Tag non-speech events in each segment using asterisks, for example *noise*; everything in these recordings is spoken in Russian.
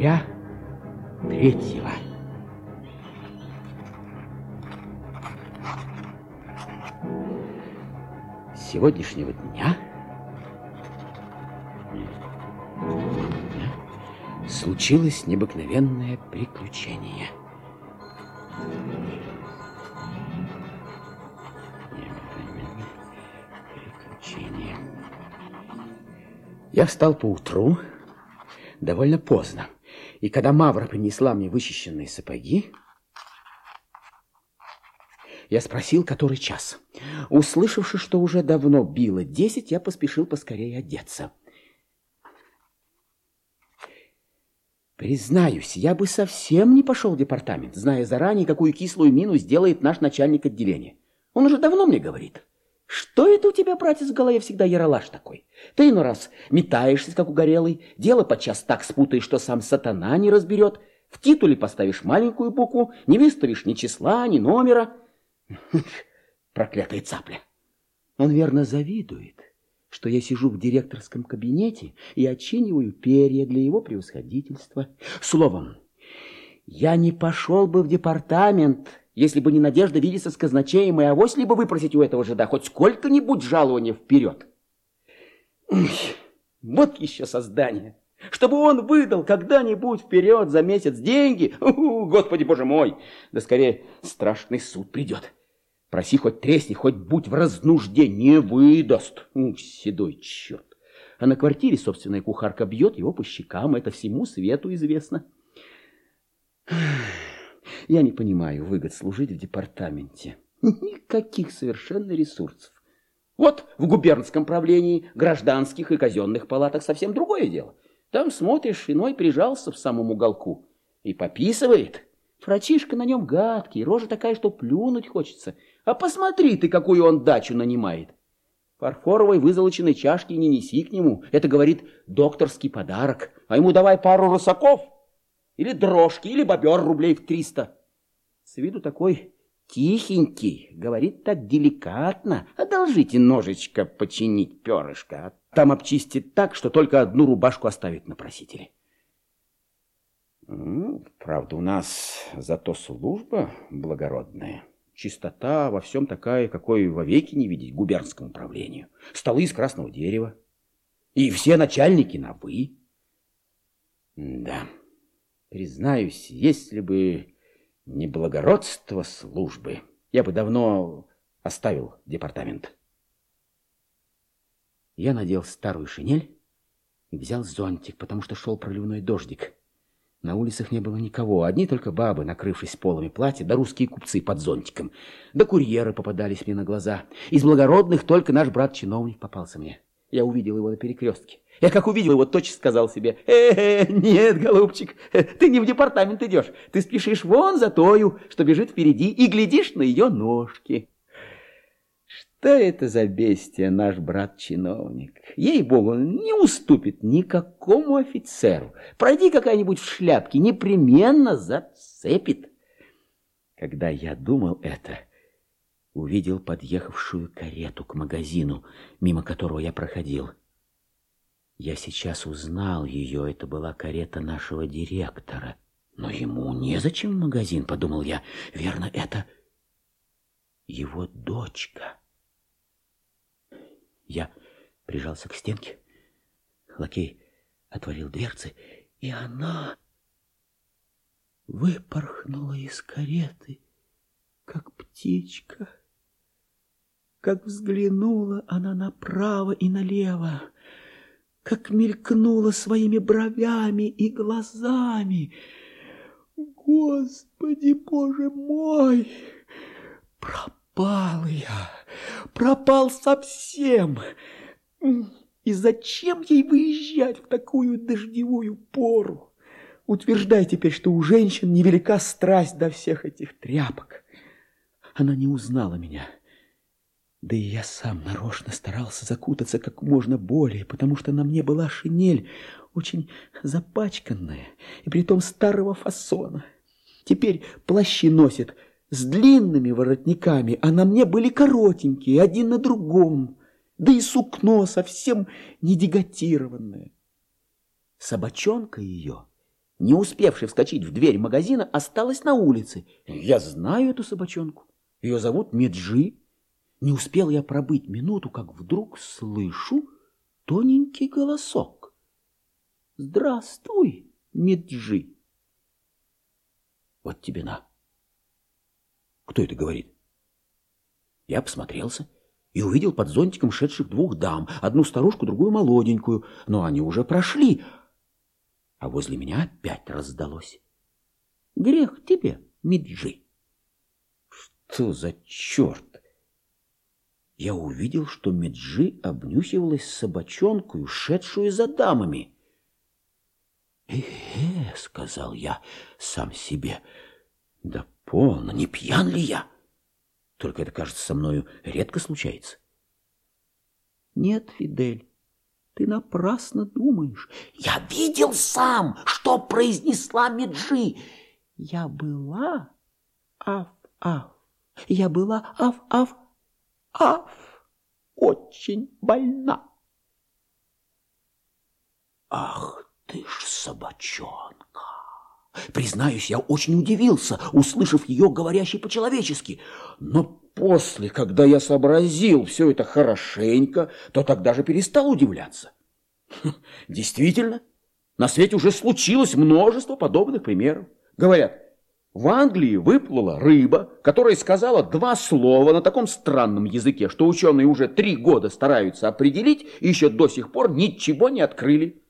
октября третьего. Сегодняшнего дня случилось необыкновенное приключение. Приключение. Я встал поутру довольно поздно. И когда Мавра принесла мне вычищенные сапоги, я спросил, который час. Услышавши, что уже давно било десять, я поспешил поскорее одеться. Признаюсь, я бы совсем не пошел в департамент, зная заранее, какую кислую мину сделает наш начальник отделения. Он уже давно мне говорит. Что это у тебя, братец, в голове всегда яролаж такой? Ты иной раз метаешься, как угорелый, дело подчас так спутаешь, что сам сатана не разберет, в титуле поставишь маленькую букву, не выставишь ни числа, ни номера. *laughs* Проклятая цапля. Он верно завидует, что я сижу в директорском кабинете и очиниваю перья для его превосходительства. Словом, я не пошел бы в департамент, если бы не надежда видеться с казначеем и авось либо выпросить у этого жида хоть сколько-нибудь жалования вперед. Вот еще создание. Чтобы он выдал когда-нибудь вперед за месяц деньги. Господи, боже мой! Да скорее страшный суд придет. Проси хоть тресни, хоть будь в разнуждении, выдаст. Седой черт. А на квартире собственная кухарка бьет его по щекам. Это всему свету известно. Я не понимаю выгод служить в департаменте. Никаких совершенно ресурсов. Вот в губернском правлении, гражданских и казенных палатах совсем другое дело. Там смотришь, иной прижался в самом уголку и пописывает. Врачишка на нем гадкий, рожа такая, что плюнуть хочется. А посмотри ты, какую он дачу нанимает. Фарфоровой вызолоченной чашки не неси к нему. Это, говорит, докторский подарок. А ему давай пару рысаков или дрожки, или бобер рублей в триста. С виду такой тихенький, говорит так деликатно. Одолжите ножичка починить перышко, а там обчистит так, что только одну рубашку оставит на просителе. Правда, у нас зато служба благородная. Чистота во всем такая, какой вовеки не видеть губернскому управлению. Столы из красного дерева. И все начальники на «вы». Да. Признаюсь, если бы не благородство службы, я бы давно оставил департамент. Я надел старую шинель и взял зонтик, потому что шел проливной дождик. На улицах не было никого, одни только бабы, накрывшись полами платья, да русские купцы под зонтиком. Да курьеры попадались мне на глаза. Из благородных только наш брат-чиновник попался мне. Я увидел его на перекрестке. Я как увидел его, точно сказал себе, э, -э нет, голубчик, ты не в департамент идешь, ты спешишь вон за тою, что бежит впереди, и глядишь на ее ножки. Что это за бестия наш брат-чиновник? Ей-богу, не уступит никакому офицеру. Пройди какая-нибудь в шляпке, непременно зацепит. Когда я думал это, увидел подъехавшую карету к магазину, мимо которого я проходил. Я сейчас узнал ее, это была карета нашего директора. Но ему незачем в магазин, подумал я. Верно, это его дочка. Я прижался к стенке. Лакей отворил дверцы, и она выпорхнула из кареты, как птичка. Как взглянула она направо и налево, как мелькнула своими бровями и глазами. Господи, Боже мой! Пропал я, пропал совсем. И зачем ей выезжать в такую дождевую пору? Утверждай теперь, что у женщин невелика страсть до всех этих тряпок. Она не узнала меня. Да и я сам нарочно старался закутаться как можно более, потому что на мне была шинель, очень запачканная, и притом старого фасона. Теперь плащи носят с длинными воротниками, а на мне были коротенькие, один на другом, да и сукно совсем не деготированное. Собачонка ее не успевшей вскочить в дверь магазина, осталась на улице. Я знаю эту собачонку. Ее зовут Меджи. Не успел я пробыть минуту, как вдруг слышу тоненький голосок. «Здравствуй, Меджи!» Вот тебе на. Кто это говорит? Я посмотрелся и увидел под зонтиком шедших двух дам, одну старушку, другую молоденькую, но они уже прошли, а возле меня опять раздалось. Грех тебе, Миджи. Что за черт? Я увидел, что Меджи обнюхивалась собачонкою, шедшую за дамами. «Э-э», — сказал я сам себе, — «да полно, не пьян ли я? Только это, кажется, со мною редко случается». «Нет, Фидель, ты напрасно думаешь. Я видел сам, что произнесла Меджи. Я была аф-аф, я была аф-аф-аф, очень больна». «Ах ты ж собачонка! Признаюсь, я очень удивился, услышав ее говорящей по-человечески. Но после, когда я сообразил все это хорошенько, то тогда же перестал удивляться. Хм, действительно, на свете уже случилось множество подобных примеров. Говорят, в Англии выплыла рыба, которая сказала два слова на таком странном языке, что ученые уже три года стараются определить и еще до сих пор ничего не открыли.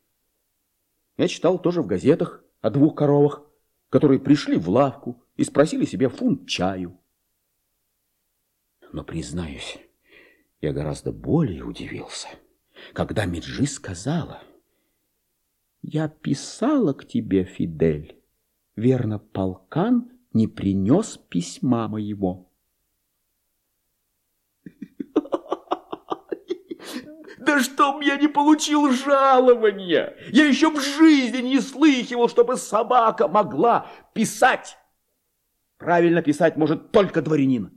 Я читал тоже в газетах о двух коровах, которые пришли в лавку и спросили себе фунт чаю. Но, признаюсь, я гораздо более удивился, когда Меджи сказала, «Я писала к тебе, Фидель, верно, полкан не принес письма моего». Да чтоб я не получил жалования! Я еще в жизни не слыхивал, чтобы собака могла писать. Правильно писать может только дворянин.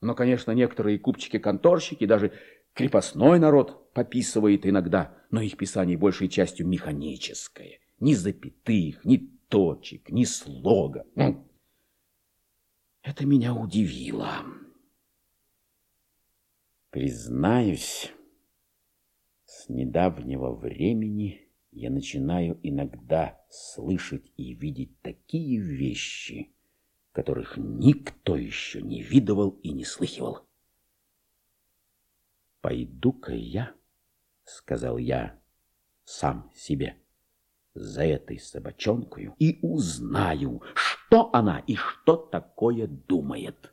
Но, конечно, некоторые купчики-конторщики, даже крепостной народ пописывает иногда, но их писание большей частью механическое. Ни запятых, ни точек, ни слога. Это меня удивило. Признаюсь... С недавнего времени я начинаю иногда слышать и видеть такие вещи, которых никто еще не видывал и не слыхивал. «Пойду-ка я», — сказал я сам себе, — «за этой собачонкою и узнаю, что она и что такое думает».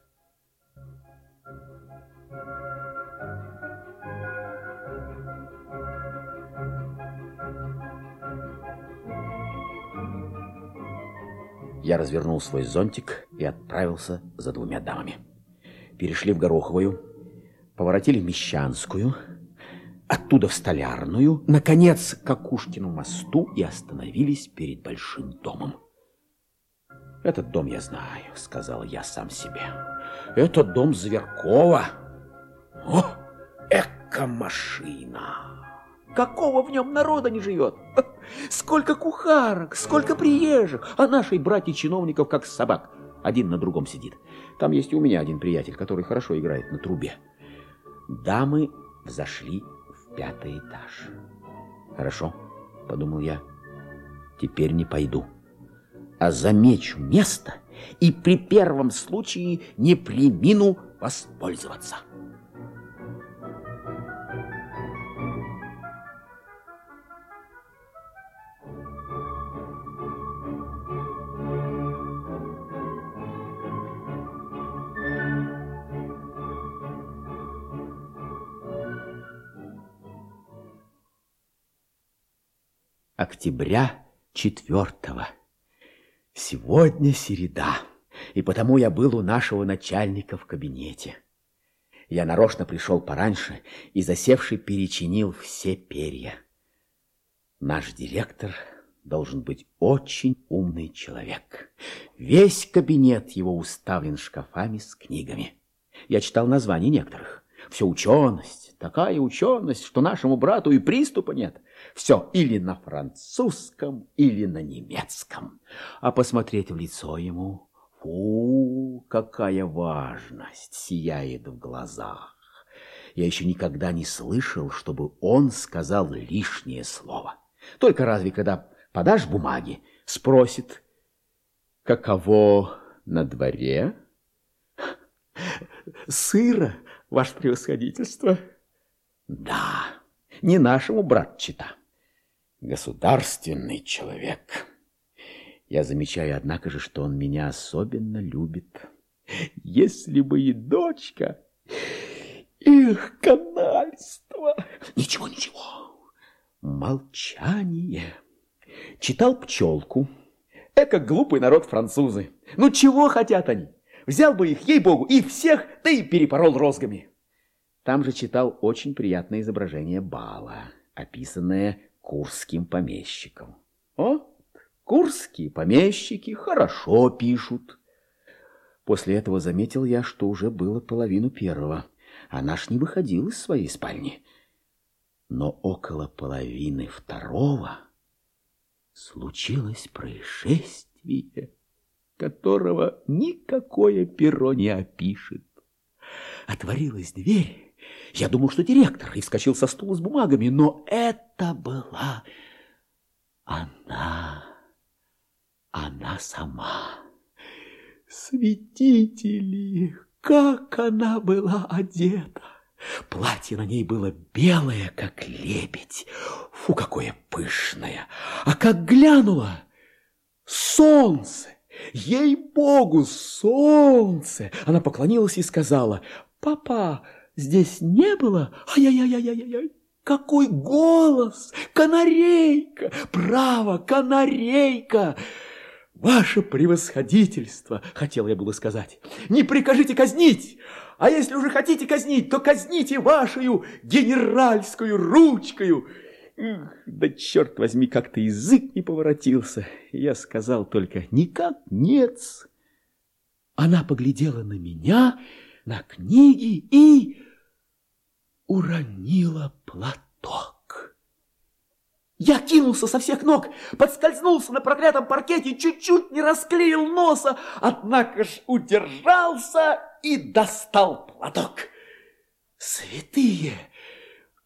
Я развернул свой зонтик и отправился за двумя дамами. Перешли в Гороховую, поворотили в Мещанскую, оттуда в Столярную, наконец, к Акушкину мосту и остановились перед большим домом. «Этот дом я знаю», — сказал я сам себе. «Это дом Зверкова. О, эко-машина!» Какого в нем народа не живет? *laughs* Сколько кухарок, сколько приезжих, а нашей братья чиновников как собак. Один на другом сидит. Там есть и у меня один приятель, который хорошо играет на трубе. Дамы взошли пятый этаж. Хорошо, подумал я, теперь не пойду. А замечу место и при первом случае не примину воспользоваться. Октября четвертого. Сегодня середа, и потому я был у нашего начальника в кабинете. Я нарочно пришел пораньше и, засевший, перечинил все перья. Наш директор должен быть очень умный человек. Весь кабинет его уставлен шкафами с книгами. Я читал названия некоторых. Все ученость, такая ученость, что нашему брату и приступа нет. Все или на французском, или на немецком. А посмотреть в лицо ему, фу, какая важность сияет в глазах. Я еще никогда не слышал, чтобы он сказал лишнее слово. Только разве когда подашь бумаги, спросит, каково на дворе? Сыро, ваше превосходительство. Да, не нашему братчита. Государственный человек. Я замечаю, однако же, что он меня особенно любит. Если бы и дочка... Их канальство! Ничего, ничего. Молчание. Читал пчелку. Эко глупый народ французы. Ну чего хотят они? Взял бы их, ей-богу, и всех, да и перепорол розгами. Там же читал очень приятное изображение бала, описанное курским помещиком. О, курские помещики хорошо пишут. После этого заметил я, что уже было половину первого, а наш не выходил из своей спальни. Но около половины второго случилось происшествие, которого никакое перо не опишет. Отворилась дверь, я думал, что директор, и вскочил со стула с бумагами, но это была она, она сама. Светители, как она была одета! Платье на ней было белое, как лебедь. Фу, какое пышное! А как глянула! Солнце! Ей-богу, солнце! Она поклонилась и сказала, «Папа, здесь не было? Ай-яй-яй-яй-яй! Какой голос! Канарейка! Право, канарейка!» «Ваше превосходительство!» — хотел я было сказать. «Не прикажите казнить! А если уже хотите казнить, то казните вашу генеральскую ручкою!» Да черт возьми, как-то язык не поворотился. Я сказал только «никак нет». Она поглядела на меня, на книги и уронила платок. Я кинулся со всех ног, подскользнулся на проклятом паркете, чуть-чуть не расклеил носа, однако ж удержался и достал платок. Святые,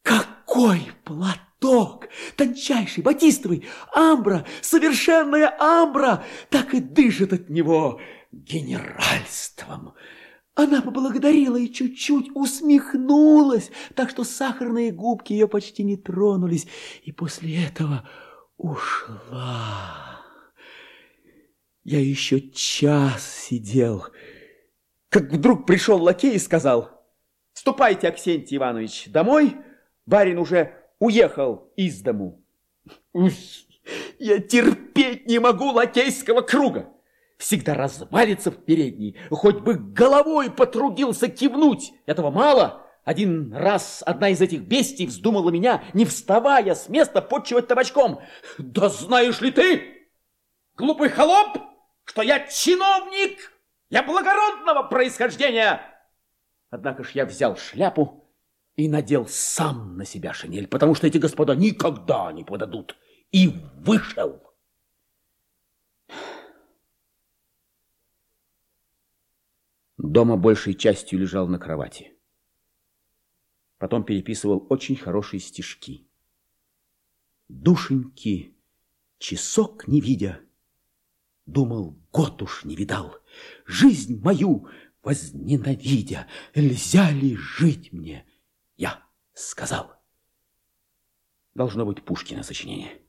какой платок! Тончайший, батистовый, амбра, совершенная амбра, так и дышит от него генеральством. Она поблагодарила и чуть-чуть усмехнулась, так что сахарные губки ее почти не тронулись, и после этого ушла. Я еще час сидел, как вдруг пришел лакей и сказал, «Ступайте, Аксентий Иванович, домой, барин уже уехал из дому». Я терпеть не могу лакейского круга всегда развалится в передней, хоть бы головой потрудился кивнуть. Этого мало. Один раз одна из этих бестий вздумала меня, не вставая с места, подчивать табачком. Да знаешь ли ты, глупый холоп, что я чиновник, я благородного происхождения. Однако ж я взял шляпу и надел сам на себя шинель, потому что эти господа никогда не подадут. И вышел. Дома большей частью лежал на кровати. Потом переписывал очень хорошие стишки. Душеньки, часок не видя, Думал, год уж не видал, Жизнь мою возненавидя, Нельзя ли жить мне? Я сказал. Должно быть Пушкина сочинение.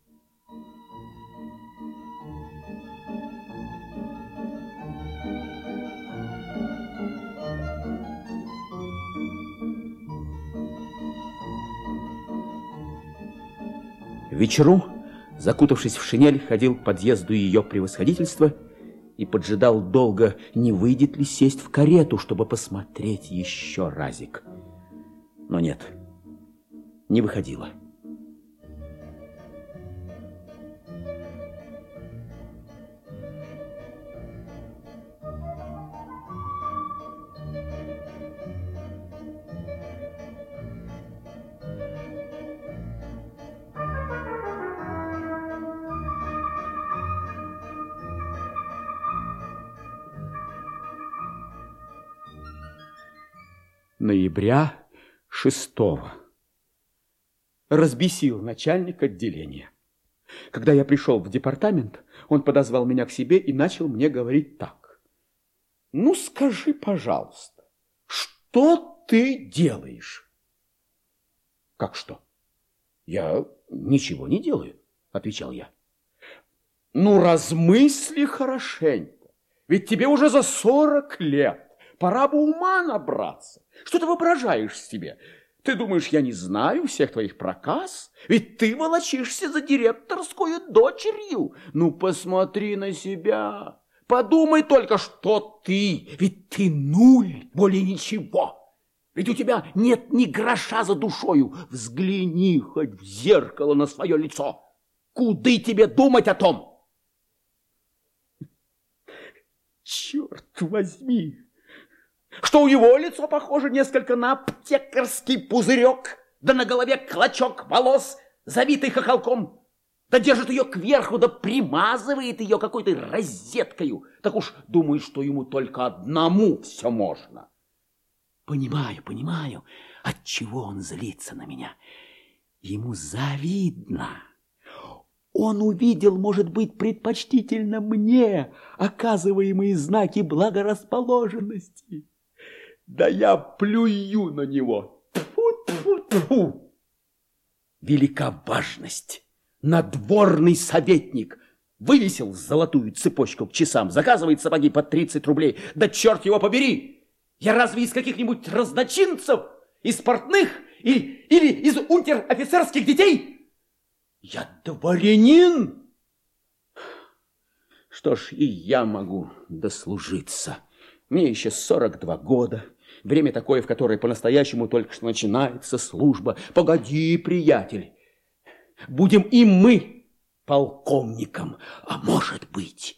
Вечеру, закутавшись в шинель, ходил к подъезду ее превосходительства и поджидал долго, не выйдет ли сесть в карету, чтобы посмотреть еще разик. Но нет, не выходила. Ноября шестого. Разбесил начальник отделения. Когда я пришел в департамент, он подозвал меня к себе и начал мне говорить так. «Ну, скажи, пожалуйста, что ты делаешь?» «Как что?» «Я ничего не делаю», — отвечал я. «Ну, размысли хорошенько, ведь тебе уже за сорок лет, пора бы ума набраться. Что ты воображаешь себе?» Ты думаешь, я не знаю всех твоих проказ? Ведь ты волочишься за директорскую дочерью. Ну, посмотри на себя. Подумай только, что ты. Ведь ты нуль, более ничего. Ведь у тебя нет ни гроша за душою. Взгляни хоть в зеркало на свое лицо. Куды тебе думать о том? Черт возьми! Что у его лицо похоже несколько на аптекарский пузырек, да на голове клочок волос, забитый хохолком, да держит ее кверху, да примазывает ее какой-то розеткою. Так уж думает, что ему только одному все можно. Понимаю, понимаю, от чего он злится на меня. Ему завидно. Он увидел, может быть, предпочтительно мне оказываемые знаки благорасположенности. Да я плюю на него. Тьфу-тьфу-тьфу. Велика важность. Надворный советник вывесил золотую цепочку к часам, заказывает сапоги по 30 рублей. Да черт его побери! Я разве из каких-нибудь разночинцев, из портных или, или из унтер-офицерских детей? Я дворянин! Что ж, и я могу дослужиться. Мне еще 42 года. Время такое, в которое по-настоящему только что начинается служба. Погоди, приятель, будем и мы полковником, а может быть,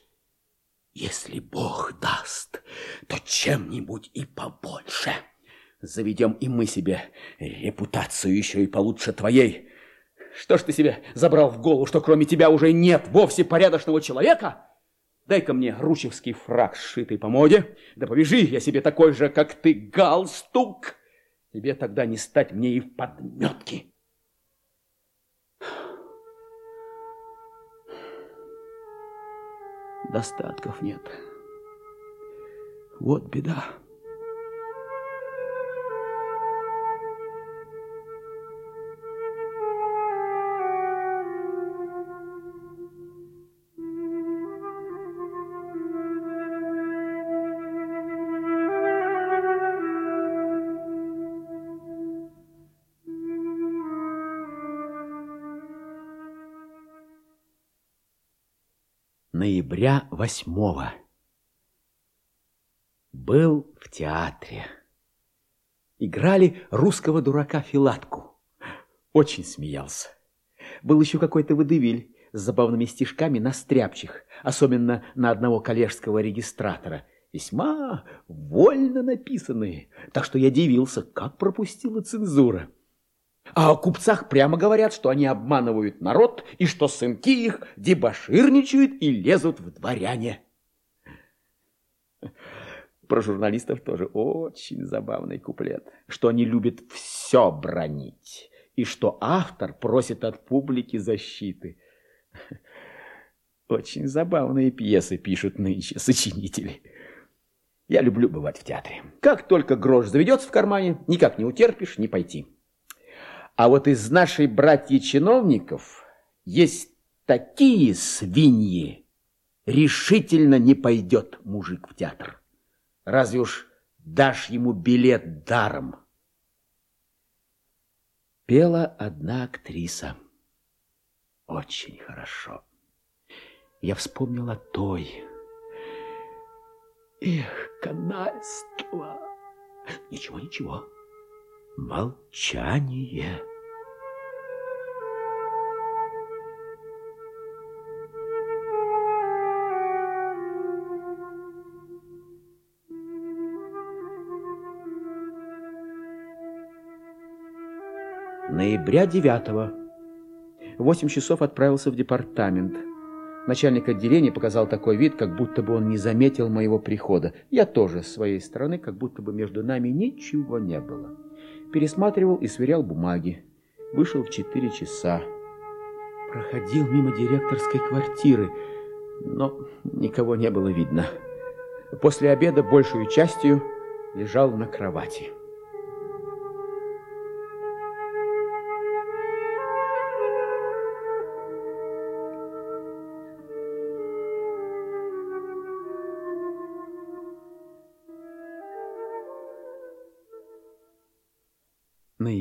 если Бог даст, то чем-нибудь и побольше. Заведем и мы себе репутацию еще и получше твоей. Что ж ты себе забрал в голову, что кроме тебя уже нет вовсе порядочного человека? Дай-ка мне ручевский фраг, сшитый по моде, да повяжи я себе такой же, как ты, галстук. Тебе тогда не стать мне и в подметке. Достатков нет. Вот беда. Ноября восьмого. Был в театре. Играли русского дурака Филатку. Очень смеялся. Был еще какой-то водевиль с забавными стишками на стряпчих, особенно на одного коллежского регистратора. Весьма вольно написанные, так что я дивился, как пропустила цензура. А о купцах прямо говорят, что они обманывают народ, и что сынки их дебоширничают и лезут в дворяне. Про журналистов тоже очень забавный куплет, что они любят все бронить, и что автор просит от публики защиты. Очень забавные пьесы пишут нынче сочинители. Я люблю бывать в театре. Как только грош заведется в кармане, никак не утерпишь не пойти. А вот из нашей братьев-чиновников есть такие свиньи, решительно не пойдет мужик в театр. Разве уж дашь ему билет даром? Пела одна актриса. Очень хорошо. Я вспомнила той. Эх, канальство. Ничего, ничего. Молчание. Ноября 9 -го. Восемь часов отправился в департамент. Начальник отделения показал такой вид, как будто бы он не заметил моего прихода. Я тоже с своей стороны, как будто бы между нами ничего не было. Пересматривал и сверял бумаги. Вышел в четыре часа. Проходил мимо директорской квартиры, но никого не было видно. После обеда большую частью лежал на кровати.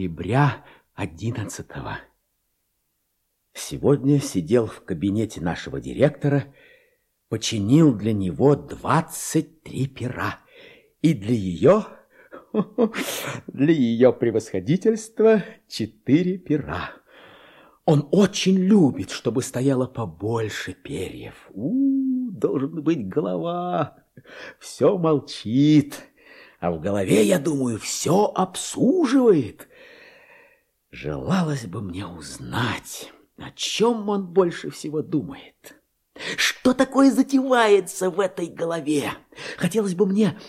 Ноября одиннадцатого. Сегодня сидел в кабинете нашего директора, починил для него двадцать три пера. И для ее, *laughs* для ее превосходительства четыре пера. Он очень любит, чтобы стояло побольше перьев. У, -у должен быть голова. Все молчит, а в голове, я думаю, все обсуживает. Желалось бы мне узнать, о чем он больше всего думает. Что такое затевается в этой голове? Хотелось бы мне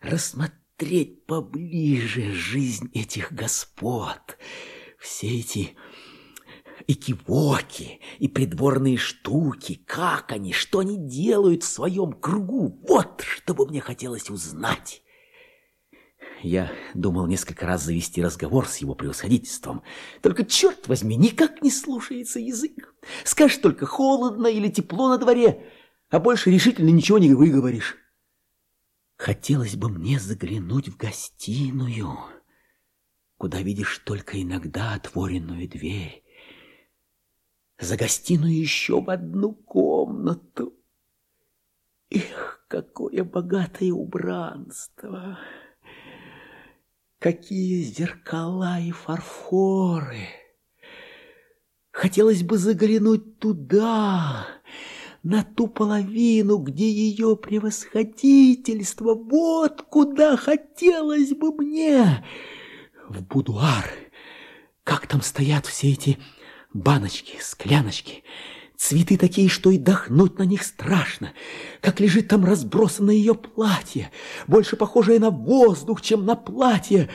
рассмотреть поближе жизнь этих господ. Все эти экивоки и придворные штуки, как они, что они делают в своем кругу. Вот что бы мне хотелось узнать. Я думал несколько раз завести разговор с его превосходительством. Только, черт возьми, никак не слушается язык. Скажешь только холодно или тепло на дворе, а больше решительно ничего не выговоришь. Хотелось бы мне заглянуть в гостиную, куда видишь только иногда отворенную дверь. За гостиную еще в одну комнату. Эх, какое богатое убранство! Какие зеркала и фарфоры! Хотелось бы заглянуть туда, на ту половину, где ее превосходительство. Вот куда хотелось бы мне! В будуар. Как там стоят все эти баночки, скляночки, Цветы такие, что и дохнуть на них страшно. Как лежит там разбросано ее платье, больше похожее на воздух, чем на платье.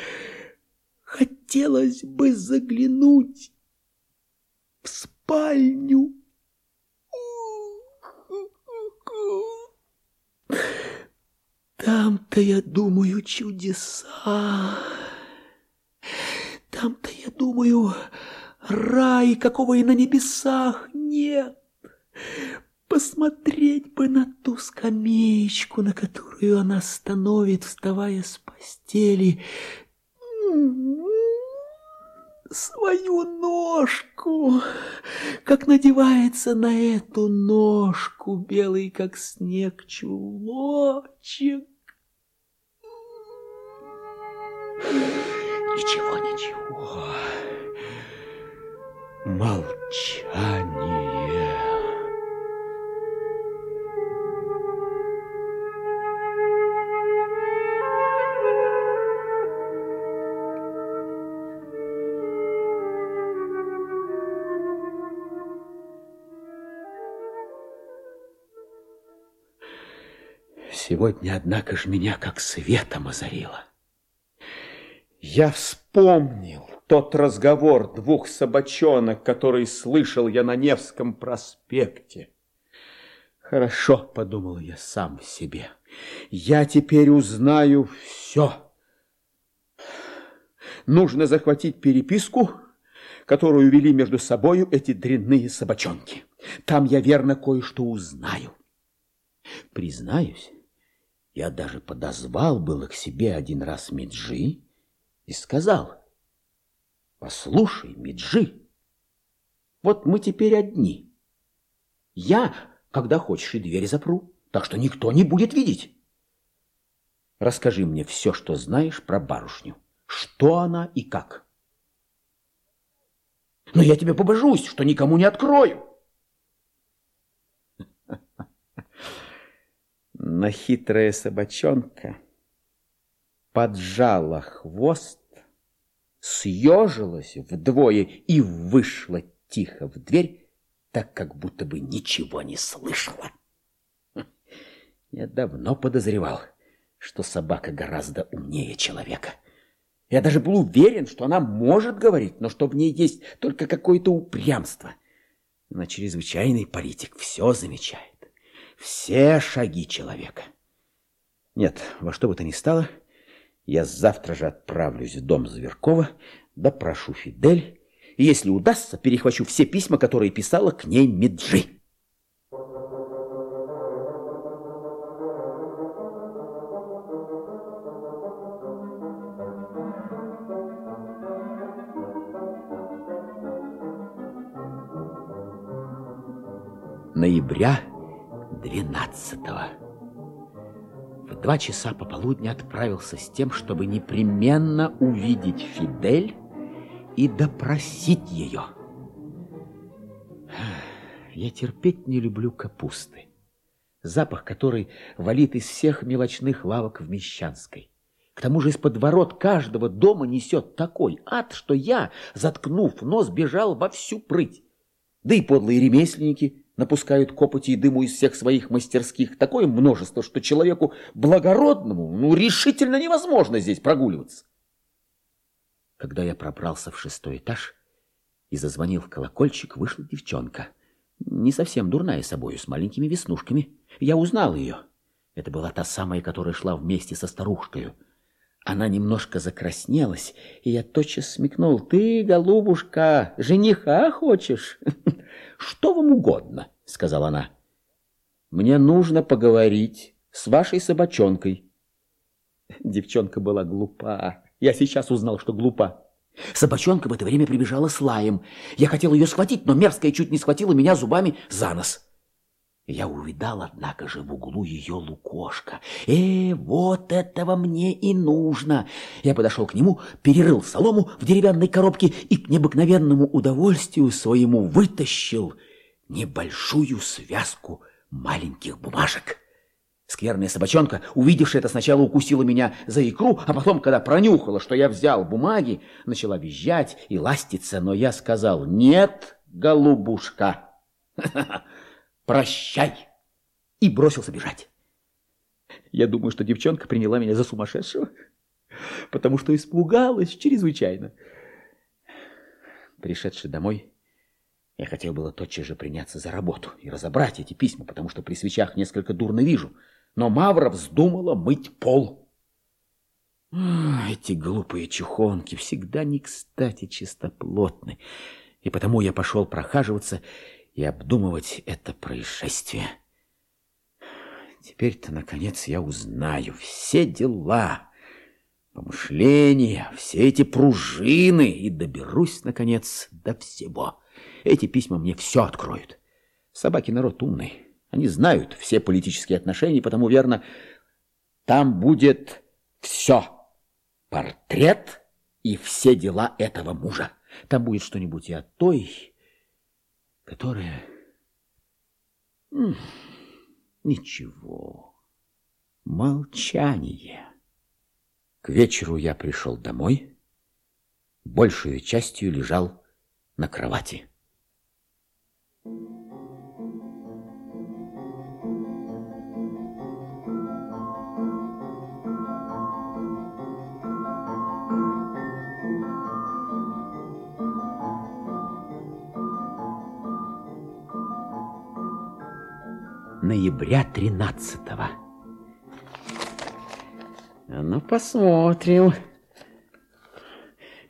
Хотелось бы заглянуть в спальню. Там-то, я думаю, чудеса. Там-то, я думаю, рай, какого и на небесах нет. Посмотреть бы на ту скамеечку, на которую она становит, вставая с постели, свою ножку, как надевается на эту ножку белый, как снег, чулочек. Ничего, ничего. Молчание. Сегодня, однако ж, меня как светом озарило. Я вспомнил тот разговор двух собачонок, который слышал я на Невском проспекте. Хорошо, подумал я сам себе, я теперь узнаю все. Нужно захватить переписку, которую вели между собою эти дрянные собачонки. Там я верно кое-что узнаю. Признаюсь, я даже подозвал было к себе один раз Меджи и сказал, Послушай, Миджи, вот мы теперь одни. Я, когда хочешь, и дверь запру, так что никто не будет видеть. Расскажи мне все, что знаешь про барышню. Что она и как. Но я тебе побожусь, что никому не открою. *laughs* Но хитрая собачонка поджала хвост съежилась вдвое и вышла тихо в дверь, так, как будто бы ничего не слышала. Я давно подозревал, что собака гораздо умнее человека. Я даже был уверен, что она может говорить, но что в ней есть только какое-то упрямство. Она чрезвычайный политик, все замечает. Все шаги человека. Нет, во что бы то ни стало, я завтра же отправлюсь в дом Зверкова, допрошу Фидель, и если удастся, перехвачу все письма, которые писала к ней Меджи. ноября 12 -го. Два часа пополудня отправился с тем, чтобы непременно увидеть Фидель и допросить ее. Я терпеть не люблю капусты, запах которой валит из всех мелочных лавок в Мещанской. К тому же из-под ворот каждого дома несет такой ад, что я, заткнув нос, бежал во всю прыть. Да и подлые ремесленники напускают копоти и дыму из всех своих мастерских такое множество, что человеку благородному ну, решительно невозможно здесь прогуливаться. Когда я пробрался в шестой этаж и зазвонил в колокольчик, вышла девчонка. Не совсем дурная собою, с маленькими веснушками. Я узнал ее. Это была та самая, которая шла вместе со старушкой. Она немножко закраснелась, и я тотчас смекнул. «Ты, голубушка, жениха хочешь?» *laughs* «Что вам угодно?» — сказала она. «Мне нужно поговорить с вашей собачонкой». Девчонка была глупа. Я сейчас узнал, что глупа. Собачонка в это время прибежала с лаем. Я хотел ее схватить, но мерзкая чуть не схватила меня зубами за нос. Я увидал, однако же, в углу ее лукошка. Э, вот этого мне и нужно. Я подошел к нему, перерыл солому в деревянной коробке и к необыкновенному удовольствию своему вытащил небольшую связку маленьких бумажек. Скверная собачонка, увидевшая это, сначала укусила меня за икру, а потом, когда пронюхала, что я взял бумаги, начала визжать и ластиться, но я сказал «Нет, голубушка, *laughs* прощай!» и бросился бежать. Я думаю, что девчонка приняла меня за сумасшедшего, потому что испугалась чрезвычайно. Пришедший домой, я хотел было тотчас же приняться за работу и разобрать эти письма, потому что при свечах несколько дурно вижу — но Мавра вздумала мыть пол. Эти глупые чухонки всегда не кстати чистоплотны, и потому я пошел прохаживаться и обдумывать это происшествие. Теперь-то, наконец, я узнаю все дела, помышления, все эти пружины и доберусь, наконец, до всего. Эти письма мне все откроют. Собаки народ умный. Они знают все политические отношения, потому верно, там будет все. Портрет и все дела этого мужа. Там будет что-нибудь и от той, которая... Ничего. Молчание. К вечеру я пришел домой. Большую частью лежал на кровати. Ноября 13-го. Ну, посмотрим.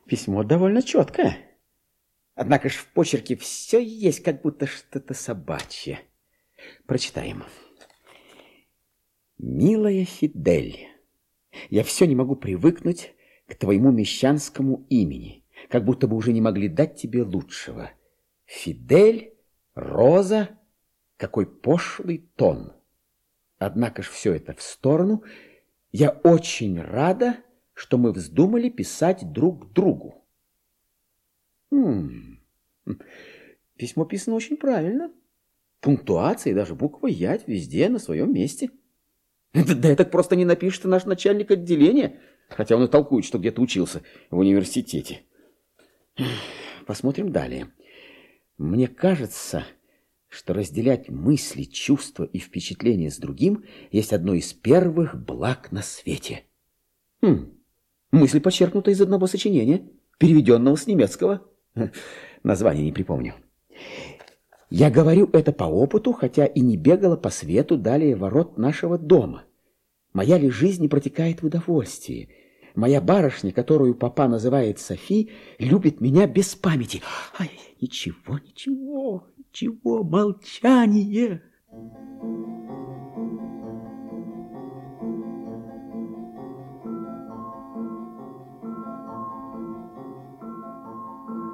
Письмо довольно четкое. Однако ж в почерке все есть, как будто что-то собачье. Прочитаем. «Милая Фидель, я все не могу привыкнуть к твоему мещанскому имени, как будто бы уже не могли дать тебе лучшего. Фидель, Роза, какой пошлый тон. Однако ж все это в сторону. Я очень рада, что мы вздумали писать друг другу. М -м, письмо писано очень правильно. Пунктуация и даже буква «ять» везде на своем месте. Да, да это просто не напишет наш начальник отделения, хотя он и толкует, что где-то учился в университете. Посмотрим далее. Мне кажется, что разделять мысли, чувства и впечатления с другим есть одно из первых благ на свете. Хм, мысль почерпнута из одного сочинения, переведенного с немецкого. *laughs* Название не припомню. Я говорю это по опыту, хотя и не бегала по свету далее ворот нашего дома. Моя ли жизнь протекает в удовольствии? Моя барышня, которую папа называет Софи, любит меня без памяти. Ай, ничего, ничего, ничего, молчание.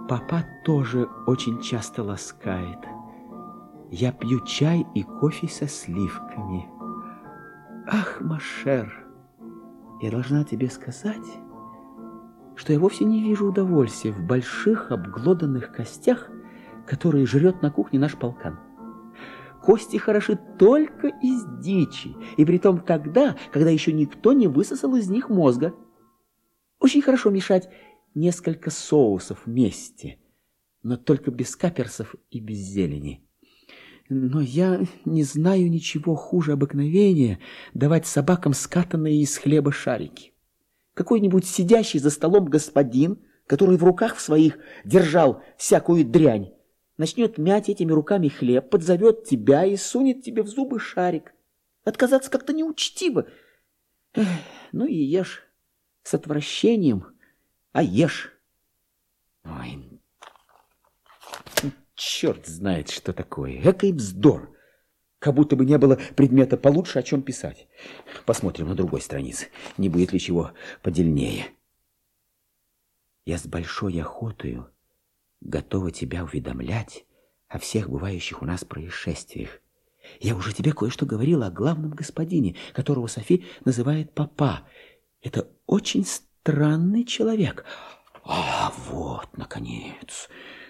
Папа тоже очень часто ласкает. Я пью чай и кофе со сливками. Ах, Машер, я должна тебе сказать, что я вовсе не вижу удовольствия в больших обглоданных костях, которые жрет на кухне наш полкан. Кости хороши только из дичи, и притом тогда, когда еще никто не высосал из них мозга. Очень хорошо мешать несколько соусов вместе, но только без каперсов и без зелени. Но я не знаю ничего хуже обыкновения давать собакам скатанные из хлеба шарики. Какой-нибудь сидящий за столом господин, который в руках в своих держал всякую дрянь, начнет мять этими руками хлеб, подзовет тебя и сунет тебе в зубы шарик. Отказаться как-то неучтиво. Эх, ну и ешь с отвращением, а ешь. Ой, черт знает, что такое. Экой вздор. Как будто бы не было предмета получше, о чем писать. Посмотрим на другой странице. Не будет ли чего подельнее. Я с большой охотою готова тебя уведомлять о всех бывающих у нас происшествиях. Я уже тебе кое-что говорила о главном господине, которого Софи называет папа. Это очень странный человек. А вот, наконец...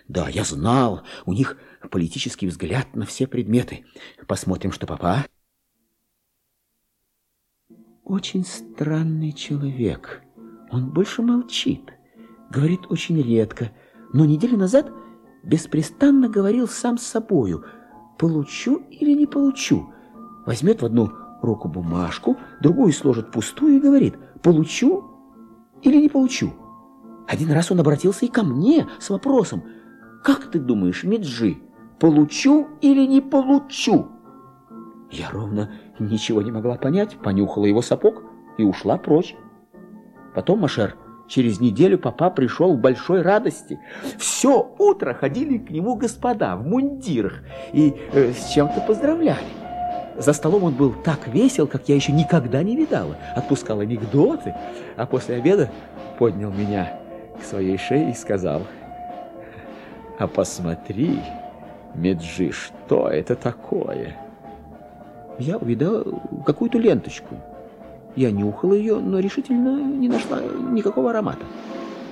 Да, я знал, у них политический взгляд на все предметы. Посмотрим, что папа. Очень странный человек. Он больше молчит, говорит очень редко, но неделю назад беспрестанно говорил сам с собою, получу или не получу. Возьмет в одну руку бумажку, другую сложит пустую и говорит, получу или не получу. Один раз он обратился и ко мне с вопросом, как ты думаешь, Миджи, получу или не получу? Я ровно ничего не могла понять, понюхала его сапог и ушла прочь. Потом, Машер, через неделю папа пришел в большой радости. Все утро ходили к нему господа в мундирах и э, с чем-то поздравляли. За столом он был так весел, как я еще никогда не видала. Отпускал анекдоты, а после обеда поднял меня к своей шее и сказал – а посмотри, Меджи, что это такое? Я увидал какую-то ленточку. Я нюхала ее, но решительно не нашла никакого аромата.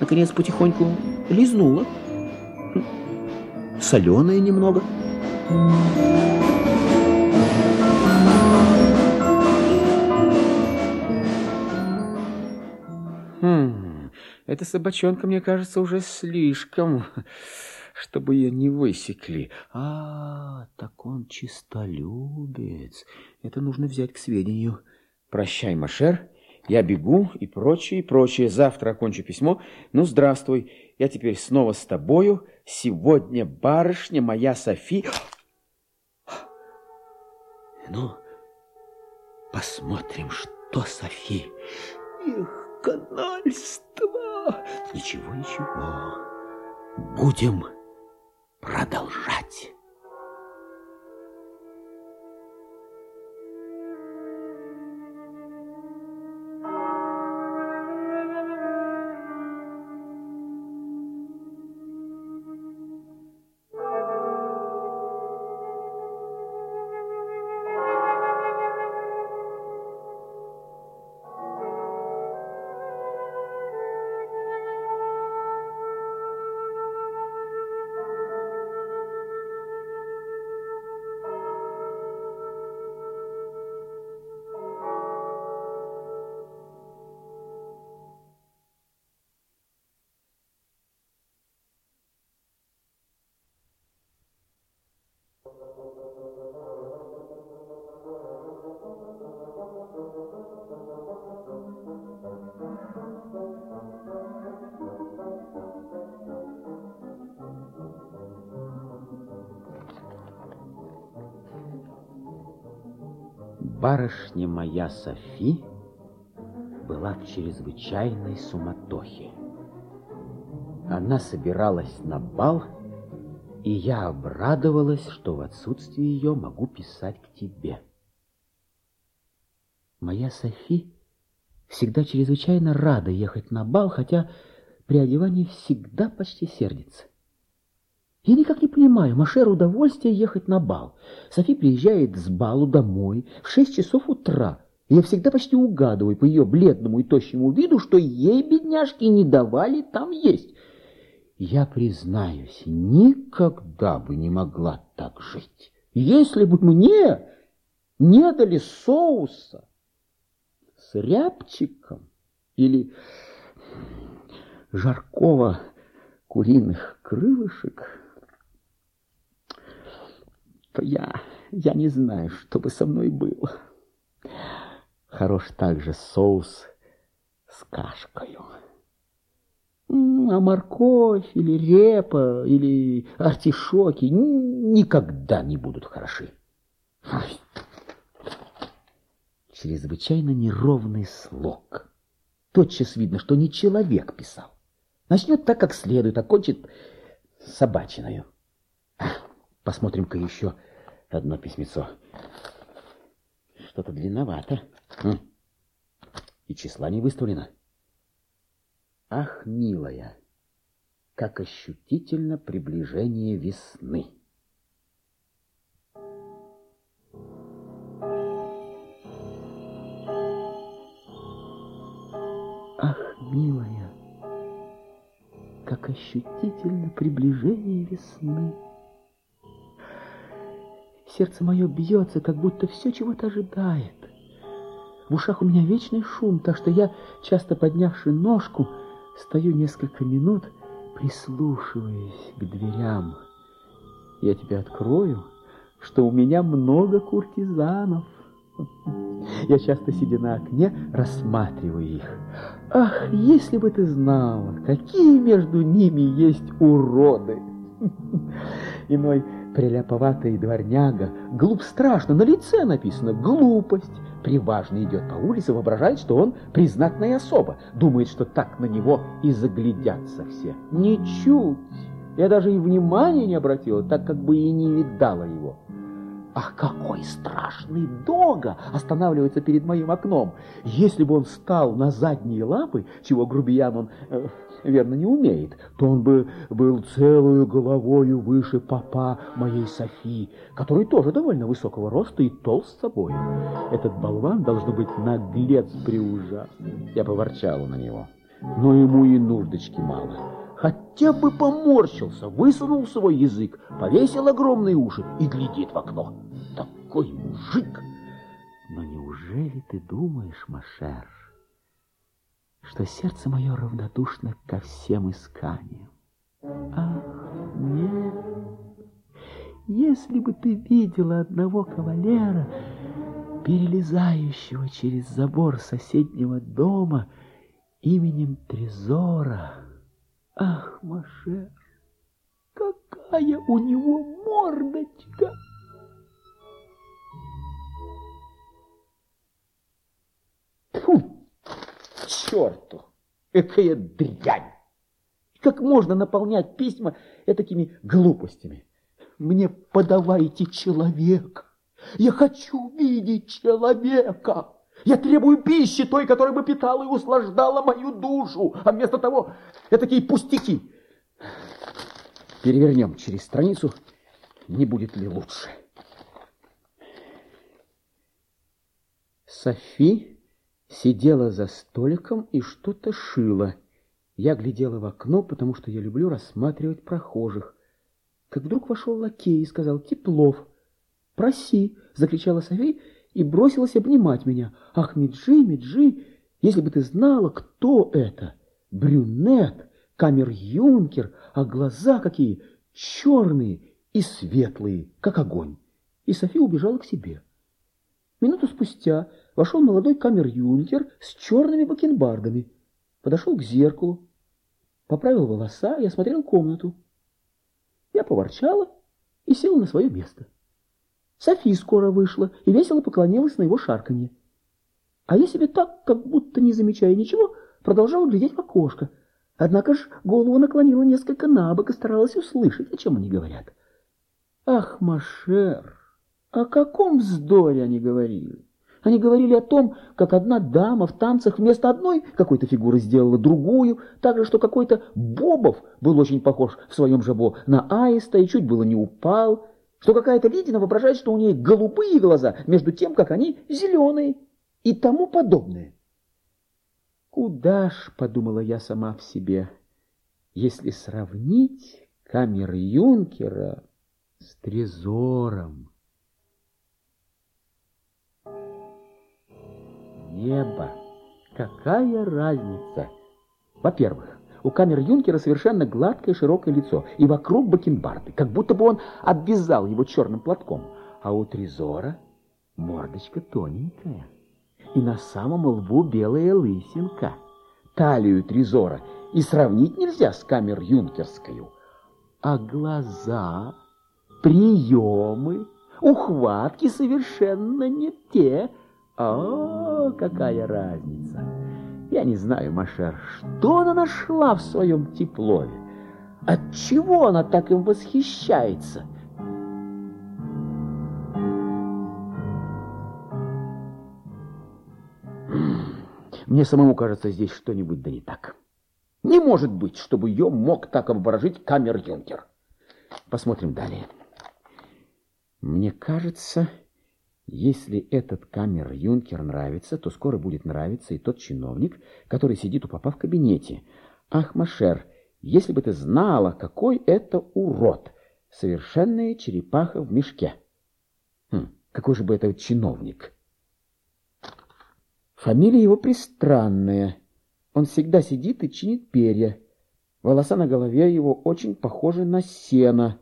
Наконец, потихоньку лизнула. Соленая немного. Хм, эта собачонка, мне кажется, уже слишком чтобы ее не высекли. А, так он чистолюбец. Это нужно взять к сведению. Прощай, Машер. Я бегу и прочее, и прочее. Завтра окончу письмо. Ну, здравствуй. Я теперь снова с тобою. Сегодня барышня моя Софи... Ну, посмотрим, что Софи. Их канальство. Ничего, ничего. Будем продолжать. Барышня моя Софи была в чрезвычайной суматохе. Она собиралась на бал, и я обрадовалась, что в отсутствие ее могу писать к тебе. Моя Софи всегда чрезвычайно рада ехать на бал, хотя при одевании всегда почти сердится. Я никак не понимаю, Машер удовольствие ехать на бал. Софи приезжает с балу домой в шесть часов утра. И я всегда почти угадываю по ее бледному и тощему виду, что ей, бедняжки, не давали там есть. Я признаюсь, никогда бы не могла так жить, если бы мне не дали соуса с рябчиком или жаркого куриных крылышек, то я, я не знаю, что бы со мной было. Хорош также соус с кашкою. А морковь или репа или артишоки никогда не будут хороши. Чрезвычайно неровный слог. Тотчас видно, что не человек писал. Начнет так, как следует, а кончит собачиною. Посмотрим-ка еще одно письмецо. Что-то длинновато. И числа не выставлено. Ах, милая, как ощутительно приближение весны. Ах, милая, как ощутительно приближение весны. Сердце мое бьется, как будто все чего-то ожидает. В ушах у меня вечный шум, так что я, часто поднявши ножку, стою несколько минут, прислушиваясь к дверям. Я тебе открою, что у меня много куртизанов. Я часто, сидя на окне, рассматриваю их. Ах, если бы ты знала, какие между ними есть уроды! Иной Приляповатый дворняга, глуп страшно, на лице написано «глупость». Приважно идет по улице, воображает, что он признатная особа, думает, что так на него и заглядятся все. Ничуть! Я даже и внимания не обратила, так как бы и не видала его. Ах, какой страшный дога останавливается перед моим окном! Если бы он встал на задние лапы, чего грубиян он э, верно не умеет, то он бы был целую головою выше папа моей Софи, который тоже довольно высокого роста и толст собой. Этот болван должно быть наглец преужасный. Я поворчала на него, но ему и нуждочки мало. Хотя бы поморщился, высунул свой язык, повесил огромные уши и глядит в окно. Такой мужик! Но неужели ты думаешь, Машер, что сердце мое равнодушно ко всем исканиям. Ах, нет! Если бы ты видела одного кавалера, перелезающего через забор соседнего дома именем Трезора. Ах, Машер, какая у него мордочка! Фу! черту! Какая дрянь! Как можно наполнять письма такими глупостями? Мне подавайте человека. Я хочу видеть человека. Я требую пищи той, которая бы питала и услаждала мою душу, а вместо того это такие пустяки. Перевернем через страницу, не будет ли лучше. Софи сидела за столиком и что-то шила. Я глядела в окно, потому что я люблю рассматривать прохожих. Как вдруг вошел лакей и сказал «Теплов». «Проси!» — закричала София и бросилась обнимать меня. «Ах, Меджи, Меджи, если бы ты знала, кто это! Брюнет, камер-юнкер, а глаза какие черные и светлые, как огонь!» И София убежала к себе. Минуту спустя вошел молодой камер-юнкер с черными бакенбардами. Подошел к зеркалу, поправил волоса и осмотрел комнату. Я поворчала и села на свое место. Софи скоро вышла и весело поклонилась на его шарканье. А я себе так, как будто не замечая ничего, продолжала глядеть в окошко. Однако ж голову наклонила несколько на бок и старалась услышать, о чем они говорят. Ах, Машер, о каком вздоре они говорили! Они говорили о том, как одна дама в танцах вместо одной какой-то фигуры сделала другую, так же, что какой-то Бобов был очень похож в своем жабо на аиста и чуть было не упал, что какая-то Лидина воображает, что у нее голубые глаза, между тем, как они зеленые и тому подобное. Куда ж, подумала я сама в себе, если сравнить камеры Юнкера с Трезором? Небо! Какая разница? Во-первых, у камер Юнкера совершенно гладкое широкое лицо, и вокруг бакенбарды, как будто бы он обвязал его черным платком. А у Трезора мордочка тоненькая, и на самом лбу белая лысинка. Талию Трезора и сравнить нельзя с камер Юнкерскую. А глаза, приемы, ухватки совершенно не те, о, какая разница! Я не знаю, Машер, что она нашла в своем теплове? Отчего она так им восхищается? Мне самому кажется, здесь что-нибудь да не так. Не может быть, чтобы ее мог так обворожить камер-юнкер. Посмотрим далее. Мне кажется... Если этот камер-юнкер нравится, то скоро будет нравиться и тот чиновник, который сидит у папа в кабинете. Ах, Машер, если бы ты знала, какой это урод! Совершенная черепаха в мешке. Хм, какой же бы это чиновник? Фамилия его пристранная. Он всегда сидит и чинит перья. Волоса на голове его очень похожи на сено.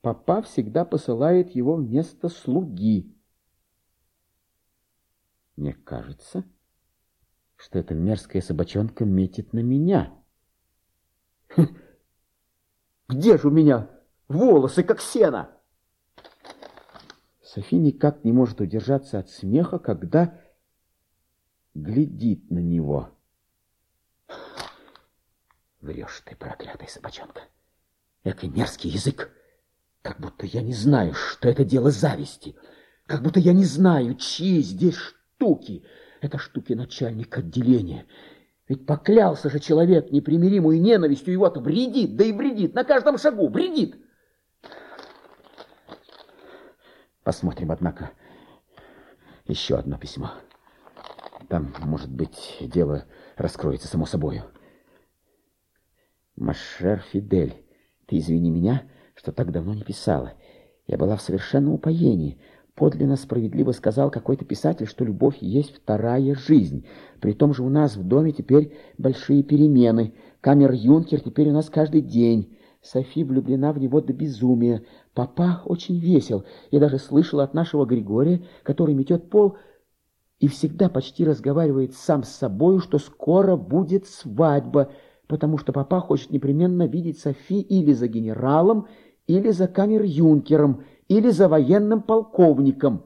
Папа всегда посылает его вместо слуги. Мне кажется, что эта мерзкая собачонка метит на меня. Где же у меня волосы, как сено? Софи никак не может удержаться от смеха, когда глядит на него. Врешь ты, проклятая собачонка. Экой мерзкий язык. Как будто я не знаю, что это дело зависти. Как будто я не знаю, чьи здесь штуки. Это штуки начальник отделения. Ведь поклялся же человек непримиримой ненавистью, и вот бредит, да и бредит, на каждом шагу бредит. Посмотрим, однако, еще одно письмо. Там, может быть, дело раскроется само собою. Машер Фидель, ты извини меня, что так давно не писала. Я была в совершенном упоении. Подлинно справедливо сказал какой-то писатель, что любовь есть вторая жизнь. При том же у нас в доме теперь большие перемены. Камер-юнкер теперь у нас каждый день. Софи влюблена в него до безумия. Папа очень весел. Я даже слышала от нашего Григория, который метет пол, и всегда почти разговаривает сам с собой, что скоро будет свадьба, потому что папа хочет непременно видеть Софи или за генералом, или за камер-юнкером, или за военным полковником.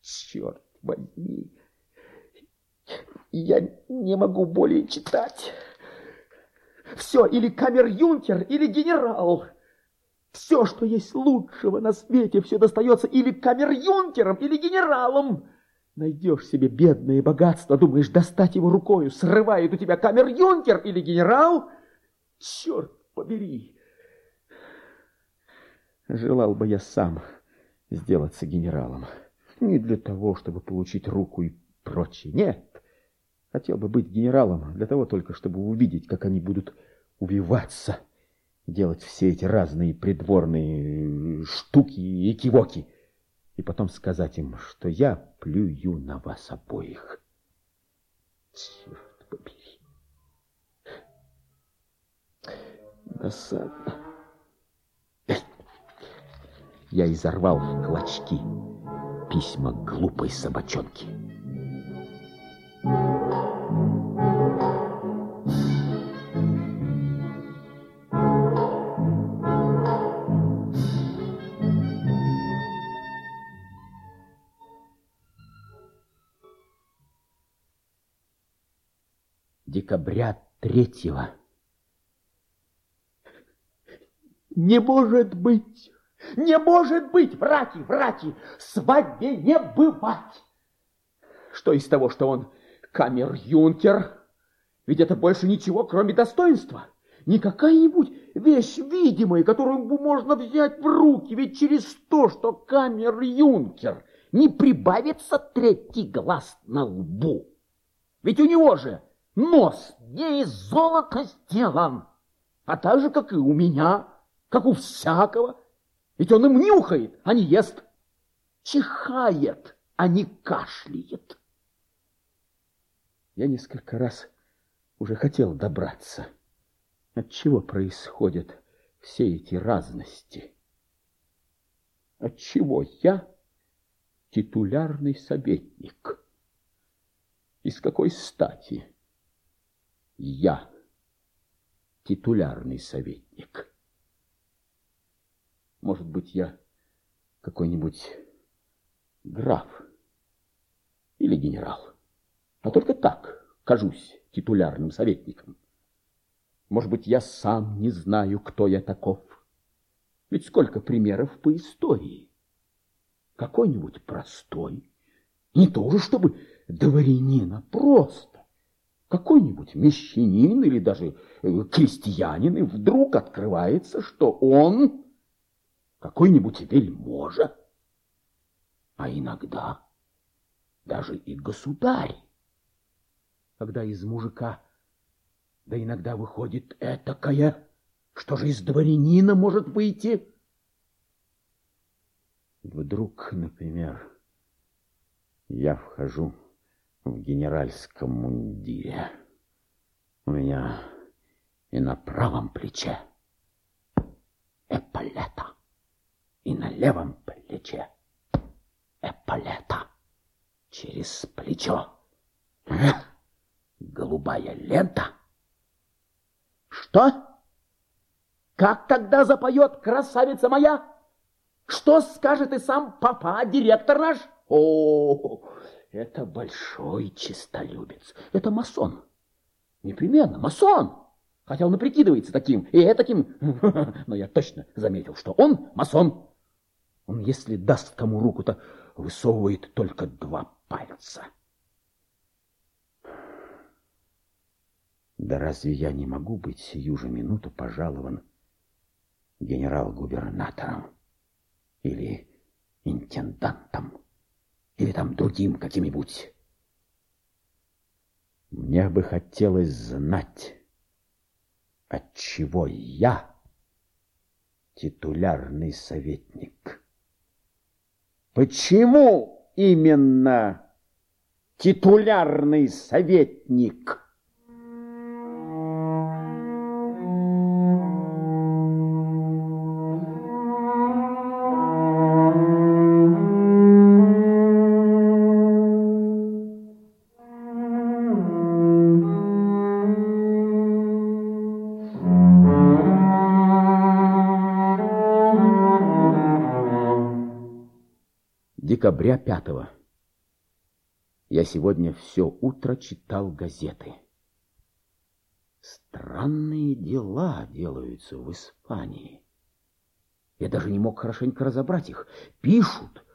Черт возьми, я не могу более читать. Все, или камер-юнкер, или генерал. Все, что есть лучшего на свете, все достается или камер-юнкером, или генералом. Найдешь себе бедное богатство, думаешь достать его рукою, срывает у тебя камер-юнкер или генерал? Черт побери! Желал бы я сам сделаться генералом. Не для того, чтобы получить руку и прочее. Нет. Хотел бы быть генералом для того только, чтобы увидеть, как они будут увиваться, делать все эти разные придворные штуки и кивоки, и потом сказать им, что я плюю на вас обоих. Черт побери. Досадно я изорвал в клочки письма глупой собачонки. декабря третьего. Не может быть! Не может быть, враки, враки! Свадьбе не бывать! Что из того, что он камер-юнкер? Ведь это больше ничего, кроме достоинства. Не какая-нибудь вещь видимая, которую можно взять в руки, ведь через то, что камер-юнкер, не прибавится третий глаз на лбу. Ведь у него же нос не из золота сделан, а так же, как и у меня, как у всякого. Ведь он им нюхает, а не ест, чихает, а не кашляет. Я несколько раз уже хотел добраться. От чего происходят все эти разности? От чего я титулярный советник? Из какой стати я титулярный советник? Может быть, я какой-нибудь граф или генерал, а только так кажусь титулярным советником. Может быть, я сам не знаю, кто я таков. Ведь сколько примеров по истории. Какой-нибудь простой, не то же, чтобы дворянина, просто. Какой-нибудь мещанин или даже крестьянин, и вдруг открывается, что он какой-нибудь вельможа, а иногда даже и государь. Когда из мужика, да иногда выходит этакая, что же из дворянина может выйти? Вдруг, например, я вхожу в генеральском мундире. У меня и на правом плече эполета и на левом плече эполета. Через плечо голубая лента. Что? Как тогда запоет красавица моя? Что скажет и сам папа, директор наш? О, это большой чистолюбец. Это масон. Непременно масон. Хотя он и прикидывается таким и таким, *laughs* но я точно заметил, что он масон. Он, если даст кому руку-то, высовывает только два пальца. Да разве я не могу быть сию же минуту пожалован генерал-губернатором или интендантом, или там другим каким-нибудь? Мне бы хотелось знать, от чего я титулярный советник. Почему именно титулярный советник? Декабря пятого. Я сегодня все утро читал газеты. Странные дела делаются в Испании. Я даже не мог хорошенько разобрать их. Пишут,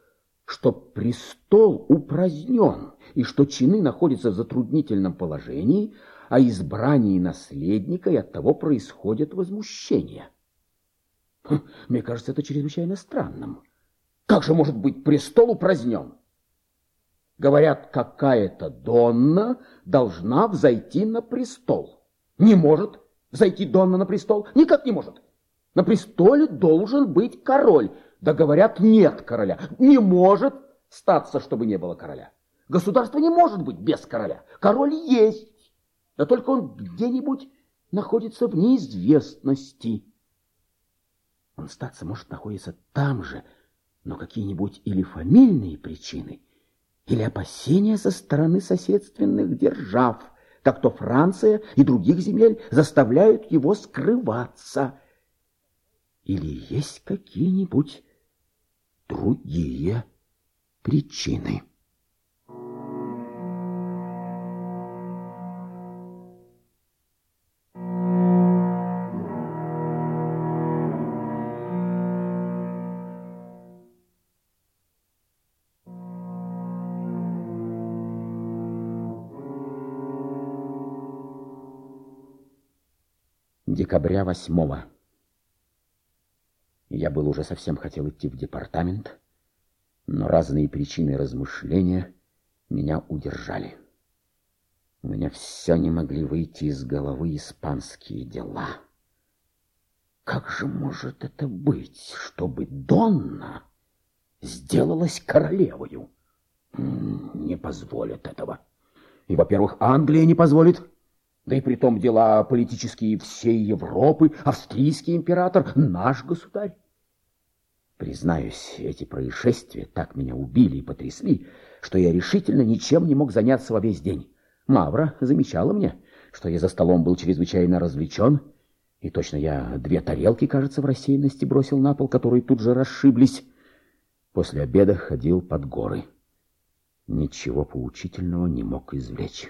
что престол упразднен, и что чины находятся в затруднительном положении, а избрание наследника и от того происходят возмущения. Хм, мне кажется, это чрезвычайно странным. Как же может быть престол упразднен? Говорят, какая-то Донна должна взойти на престол. Не может взойти Донна на престол? Никак не может. На престоле должен быть король. Да говорят, нет короля. Не может статься, чтобы не было короля. Государство не может быть без короля. Король есть. Да только он где-нибудь находится в неизвестности. Он статься может находиться там же, но какие-нибудь или фамильные причины, или опасения со стороны соседственных держав, как то Франция и других земель, заставляют его скрываться. Или есть какие-нибудь другие причины. Декабря восьмого. Я был уже совсем хотел идти в департамент, но разные причины размышления меня удержали. У меня все не могли выйти из головы испанские дела. Как же может это быть, чтобы Донна сделалась королевою? Не позволят этого. И, во-первых, Англия не позволит. Да и при том дела политические всей Европы, австрийский император, наш государь. Признаюсь, эти происшествия так меня убили и потрясли, что я решительно ничем не мог заняться во весь день. Мавра замечала мне, что я за столом был чрезвычайно развлечен, и точно я две тарелки, кажется, в рассеянности бросил на пол, которые тут же расшиблись. После обеда ходил под горы. Ничего поучительного не мог извлечь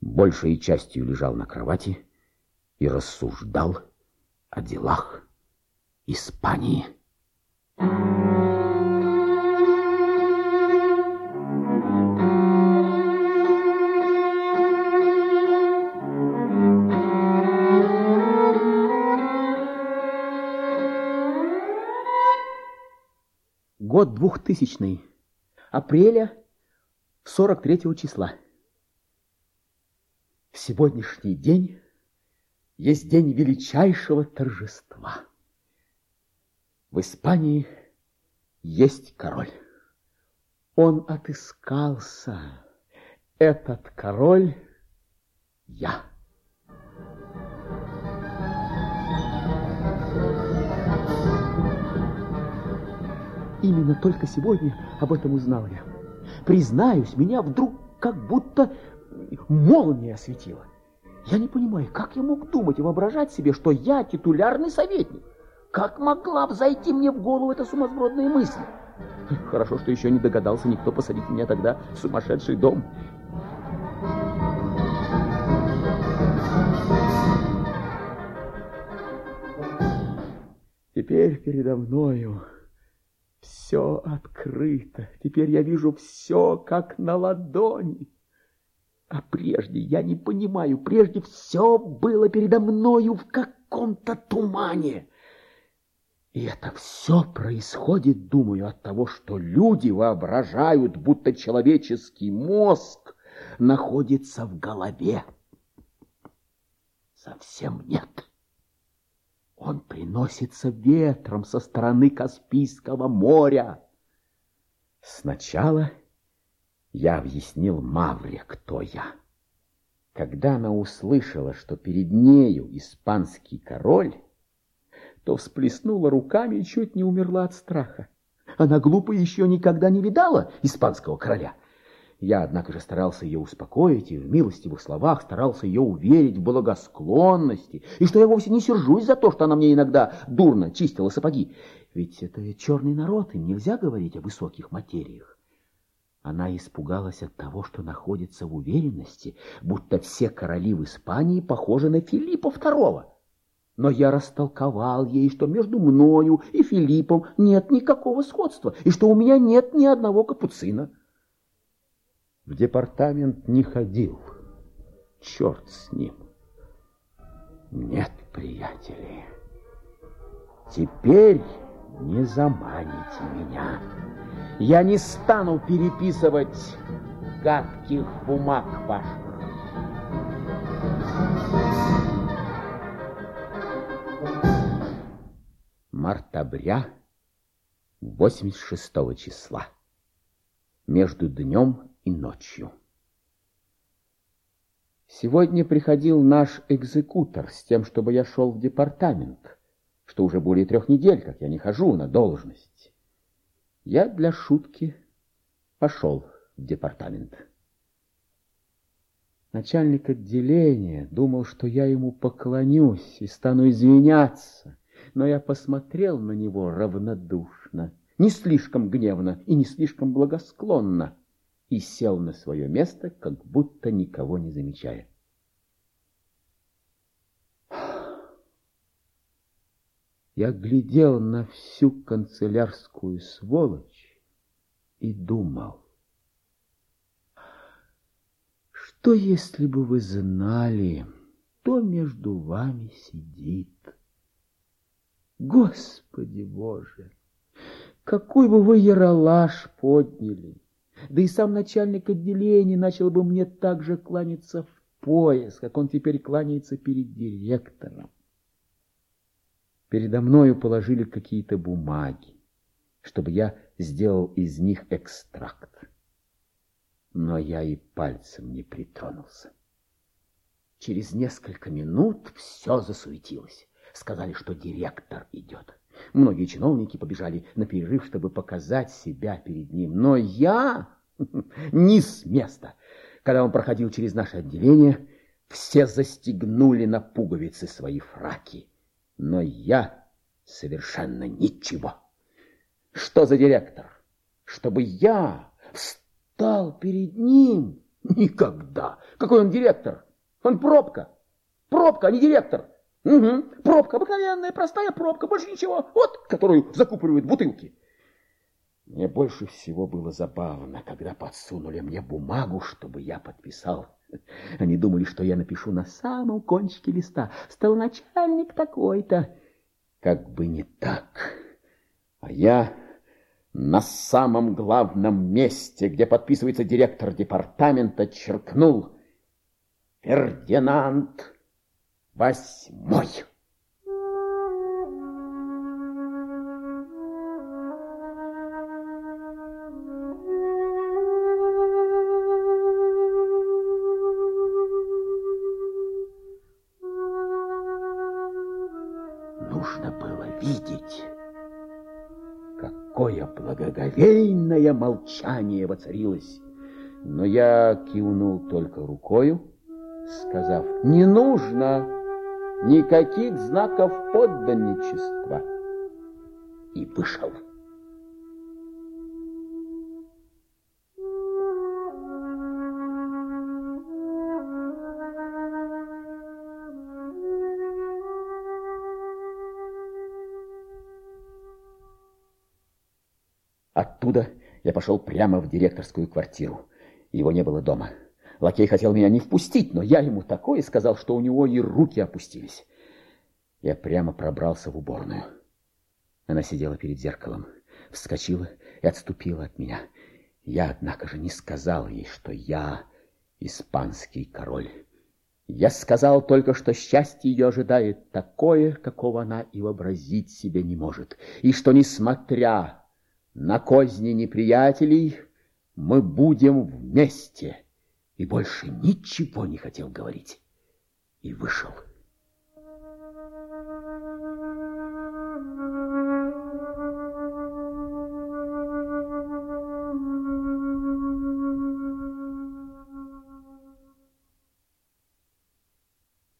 большей частью лежал на кровати и рассуждал о делах Испании. Год двухтысячный, апреля сорок третьего числа. Сегодняшний день есть день величайшего торжества. В Испании есть король. Он отыскался. Этот король — я. Именно только сегодня об этом узнал я. Признаюсь, меня вдруг как будто молния осветила. Я не понимаю, как я мог думать и воображать себе, что я титулярный советник? Как могла взойти мне в голову эта сумасбродная мысль? Хорошо, что еще не догадался никто посадить меня тогда в сумасшедший дом. Теперь передо мною все открыто. Теперь я вижу все, как на ладони. А прежде, я не понимаю, прежде все было передо мною в каком-то тумане. И это все происходит, думаю, от того, что люди воображают, будто человеческий мозг находится в голове. Совсем нет. Он приносится ветром со стороны Каспийского моря. Сначала я объяснил Мавре, кто я. Когда она услышала, что перед нею испанский король, то всплеснула руками и чуть не умерла от страха. Она глупо еще никогда не видала испанского короля. Я, однако же, старался ее успокоить и в милостивых словах старался ее уверить в благосклонности, и что я вовсе не сержусь за то, что она мне иногда дурно чистила сапоги. Ведь это черный народ, им нельзя говорить о высоких материях. Она испугалась от того, что находится в уверенности, будто все короли в Испании похожи на Филиппа II. Но я растолковал ей, что между мною и Филиппом нет никакого сходства, и что у меня нет ни одного капуцина. В департамент не ходил. Черт с ним. Нет, приятели, теперь не заманите меня. Я не стану переписывать гадких бумаг ваших. Мартабря 86 числа. Между днем и ночью. Сегодня приходил наш экзекутор с тем, чтобы я шел в департамент, что уже более трех недель, как я не хожу на должность я для шутки пошел в департамент. Начальник отделения думал, что я ему поклонюсь и стану извиняться, но я посмотрел на него равнодушно, не слишком гневно и не слишком благосклонно, и сел на свое место, как будто никого не замечая. Я глядел на всю канцелярскую сволочь и думал, что если бы вы знали, кто между вами сидит. Господи Боже, какой бы вы яролаж подняли! Да и сам начальник отделения начал бы мне так же кланяться в пояс, как он теперь кланяется перед директором. Передо мною положили какие-то бумаги, чтобы я сделал из них экстракт. Но я и пальцем не притронулся. Через несколько минут все засуетилось. Сказали, что директор идет. Многие чиновники побежали на перерыв, чтобы показать себя перед ним. Но я *laughs* не с места. Когда он проходил через наше отделение, все застегнули на пуговицы свои фраки. Но я совершенно ничего. Что за директор? Чтобы я встал перед ним? Никогда. Какой он директор? Он пробка. Пробка, а не директор. Угу. Пробка, обыкновенная, простая пробка, больше ничего. Вот, которую закупоривают бутылки. Мне больше всего было забавно, когда подсунули мне бумагу, чтобы я подписал. Они думали, что я напишу на самом кончике листа. Стал начальник такой-то. Как бы не так. А я на самом главном месте, где подписывается директор департамента, черкнул Фердинанд восьмой. Молчание воцарилось. Но я кивнул только рукою, сказав, не нужно никаких знаков подданничества. И вышел. Оттуда я пошел прямо в директорскую квартиру. Его не было дома. Лакей хотел меня не впустить, но я ему такое сказал, что у него и руки опустились. Я прямо пробрался в уборную. Она сидела перед зеркалом, вскочила и отступила от меня. Я, однако же, не сказал ей, что я испанский король. Я сказал только, что счастье ее ожидает такое, какого она и вообразить себе не может, и что, несмотря на козни неприятелей, мы будем вместе и больше ничего не хотел говорить. И вышел.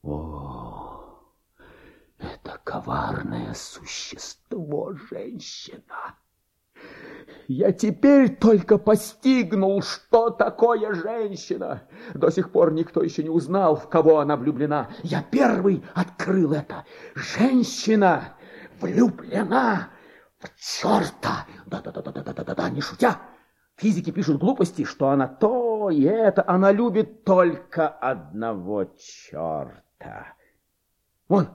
О, это коварное существо женщина. Я теперь только постигнул, что такое женщина. До сих пор никто еще не узнал, в кого она влюблена. Я первый открыл это. Женщина влюблена в черта. Да-да-да-да-да-да-да, не шутя. Физики пишут глупости, что она то и это. Она любит только одного черта. Вон,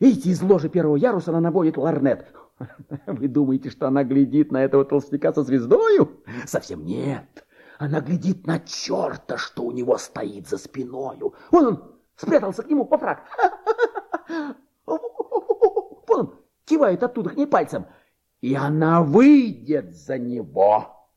видите, из ложи первого яруса она наводит ларнет. *laughs* Вы думаете, что она глядит на этого толстяка со звездою? Совсем нет. Она глядит на черта, что у него стоит за спиною. Вон он спрятался к нему по фраг. *laughs* Вон он кивает оттуда к ней пальцем. И она выйдет за него.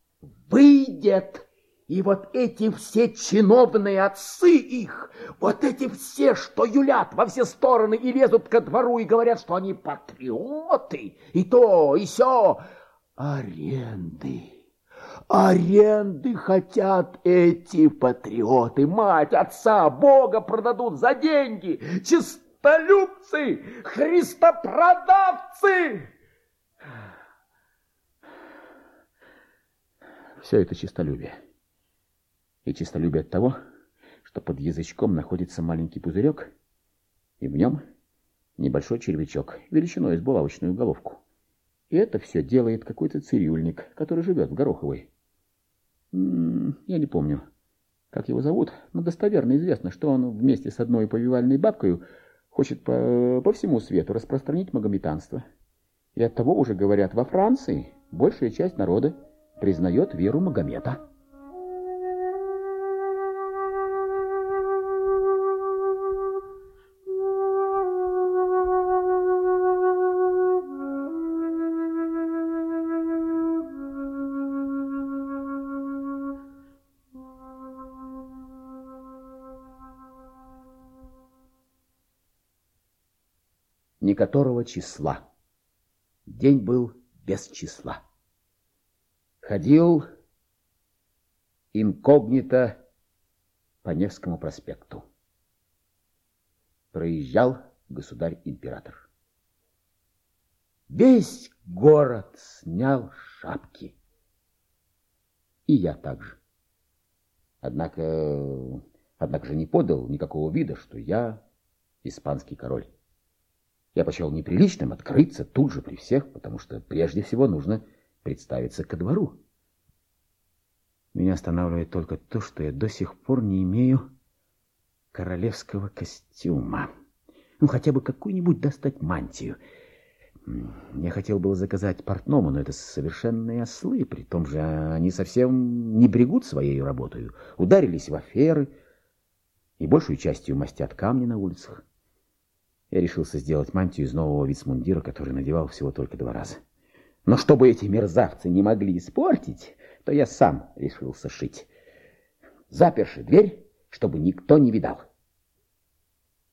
Выйдет и вот эти все чиновные отцы их, вот эти все, что юлят во все стороны и лезут ко двору и говорят, что они патриоты, и то, и сё, аренды. Аренды хотят эти патриоты, мать, отца, Бога продадут за деньги, чистолюбцы, христопродавцы. Все это чистолюбие и честолюбие от того, что под язычком находится маленький пузырек, и в нем небольшой червячок, величиной с булавочную головку. И это все делает какой-то цирюльник, который живет в Гороховой. Я не помню, как его зовут, но достоверно известно, что он вместе с одной повивальной бабкой хочет по, по всему свету распространить магометанство. И оттого уже говорят, во Франции большая часть народа признает веру Магомета. Не которого числа. День был без числа. Ходил инкогнито по Невскому проспекту. Проезжал государь-император. Весь город снял шапки. И я также. Однако, однако же не подал никакого вида, что я испанский король. Я почел неприличным открыться тут же при всех, потому что прежде всего нужно представиться ко двору. Меня останавливает только то, что я до сих пор не имею королевского костюма. Ну, хотя бы какую-нибудь достать мантию. Я хотел было заказать портному, но это совершенные ослы, при том же они совсем не брегут своей работой, ударились в аферы и большую частью мастят камни на улицах. Я решился сделать мантию из нового вицмундира, который надевал всего только два раза. Но чтобы эти мерзавцы не могли испортить, то я сам решился шить. Заперши дверь, чтобы никто не видал.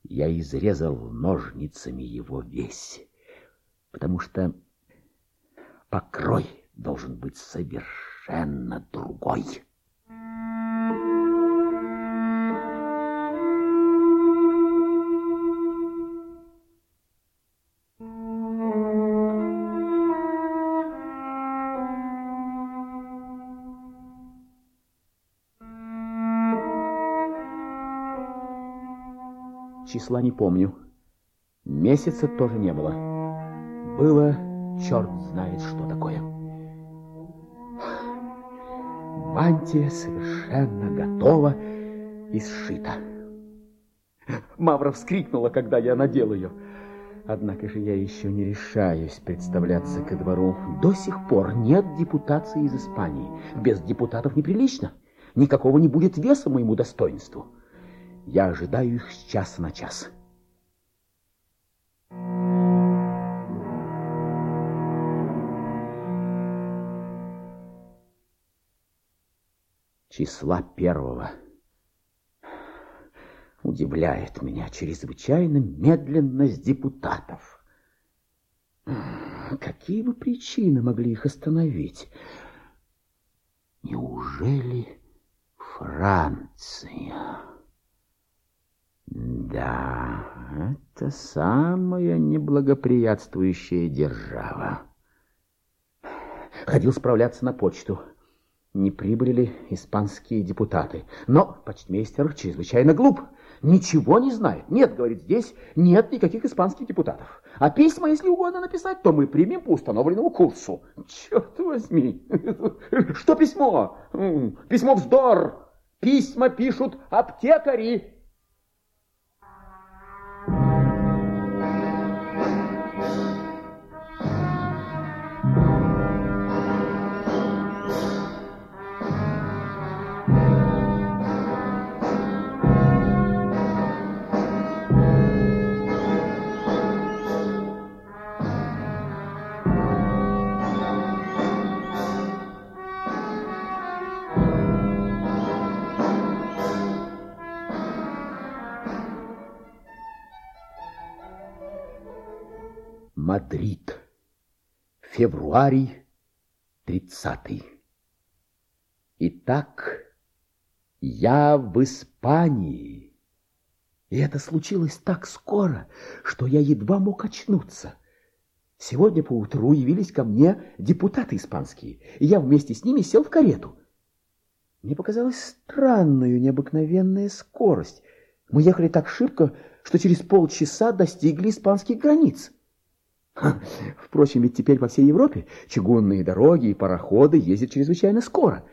Я изрезал ножницами его весь, потому что покрой должен быть совершенно другой. Числа не помню. Месяца тоже не было. Было черт знает что такое. Мантия совершенно готова и сшита. Мавра вскрикнула, когда я надел ее. Однако же я еще не решаюсь представляться ко двору. До сих пор нет депутации из Испании. Без депутатов неприлично. Никакого не будет веса моему достоинству. Я ожидаю их с часа на час. Числа первого удивляет меня чрезвычайно медленность депутатов. Какие бы причины могли их остановить? Неужели Франция? Да, это самая неблагоприятствующая держава. Ходил справляться на почту. Не прибыли ли испанские депутаты. Но почтмейстер чрезвычайно глуп. Ничего не знает. Нет, говорит, здесь нет никаких испанских депутатов. А письма, если угодно написать, то мы примем по установленному курсу. Черт возьми. Что письмо? Письмо вздор. Письма пишут аптекари. Мадрид. Февруарий 30. Итак, я в Испании. И это случилось так скоро, что я едва мог очнуться. Сегодня поутру явились ко мне депутаты испанские, и я вместе с ними сел в карету. Мне показалась странную, необыкновенная скорость. Мы ехали так шибко, что через полчаса достигли испанских границ. *laughs* Впрочем, ведь теперь по всей Европе чугунные дороги и пароходы ездят чрезвычайно скоро.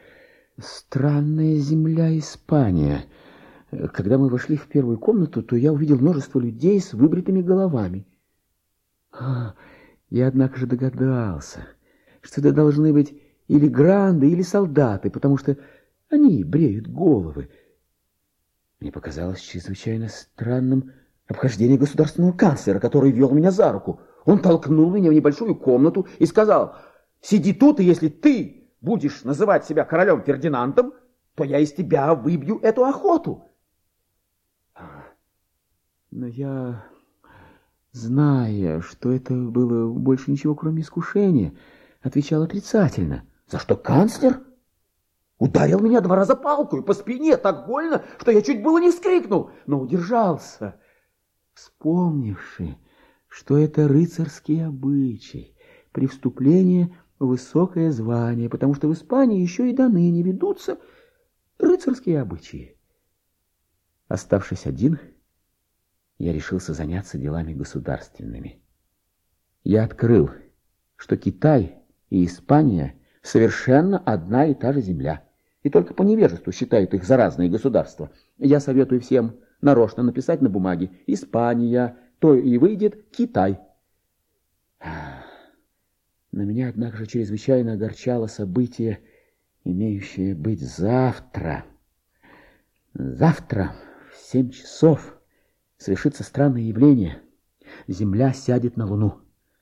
Странная земля Испания. Когда мы вошли в первую комнату, то я увидел множество людей с выбритыми головами. А, я, однако же, догадался, что это должны быть или гранды, или солдаты, потому что они бреют головы. Мне показалось чрезвычайно странным обхождение государственного канцлера, который вел меня за руку. Он толкнул меня в небольшую комнату и сказал, «Сиди тут, и если ты будешь называть себя королем Фердинандом, то я из тебя выбью эту охоту». Но я, зная, что это было больше ничего, кроме искушения, отвечал отрицательно. «За что канцлер?» Ударил меня два раза палкой по спине так больно, что я чуть было не вскрикнул, но удержался, вспомнивши, что это рыцарский обычай. При вступлении высокое звание, потому что в Испании еще и до ныне ведутся рыцарские обычаи. Оставшись один, я решился заняться делами государственными. Я открыл, что Китай и Испания совершенно одна и та же земля, и только по невежеству считают их за разные государства. Я советую всем нарочно написать на бумаге «Испания», то и выйдет «Китай». На меня, однако же, чрезвычайно огорчало событие, имеющее быть завтра. Завтра в семь часов совершится странное явление. Земля сядет на Луну.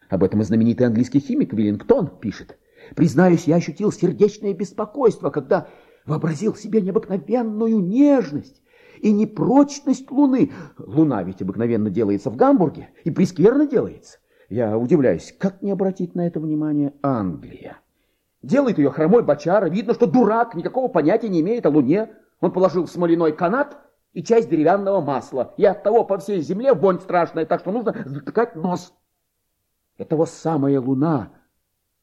Об этом и знаменитый английский химик Виллингтон пишет. Признаюсь, я ощутил сердечное беспокойство, когда вообразил себе необыкновенную нежность и непрочность Луны. Луна ведь обыкновенно делается в Гамбурге и прескверно делается. Я удивляюсь, как не обратить на это внимание Англия? Делает ее хромой бочара, видно, что дурак, никакого понятия не имеет о Луне. Он положил смоляной канат и часть деревянного масла, и от того по всей земле вонь страшная, так что нужно затыкать нос. Это вот самая Луна,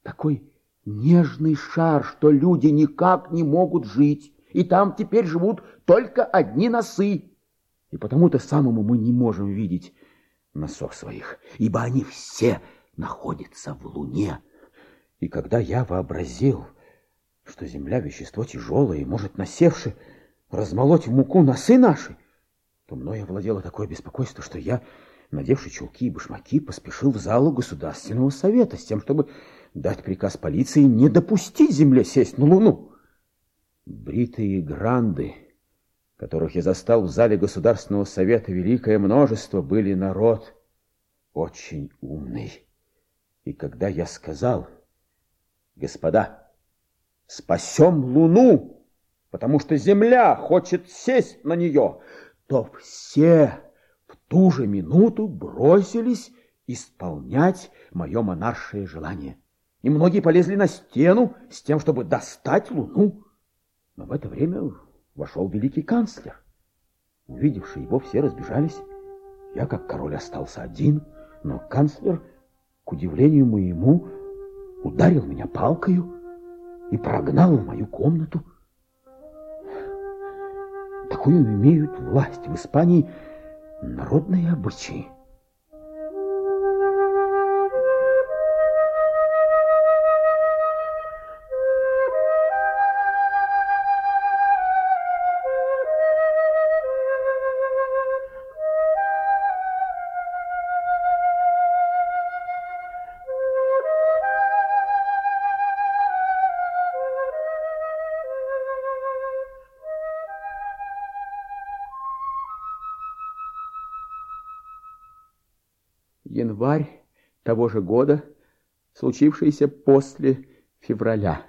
такой нежный шар, что люди никак не могут жить, и там теперь живут только одни носы. И потому-то самому мы не можем видеть носов своих, ибо они все находятся в Луне. И когда я вообразил, что Земля — вещество тяжелое и может, насевши, размолоть в муку носы наши, то мною овладело такое беспокойство, что я, надевший чулки и башмаки, поспешил в залу Государственного совета с тем, чтобы дать приказ полиции не допустить Земле сесть на Луну. Бритые гранды, которых я застал в зале Государственного совета великое множество, были народ очень умный. И когда я сказал, господа, спасем Луну, потому что Земля хочет сесть на нее, то все в ту же минуту бросились исполнять мое монаршее желание и многие полезли на стену с тем, чтобы достать луну. Но в это время вошел великий канцлер. Увидевши его, все разбежались. Я, как король, остался один, но канцлер, к удивлению моему, ударил меня палкою и прогнал в мою комнату. Такую имеют власть в Испании народные обычаи. Того же года, случившийся после февраля.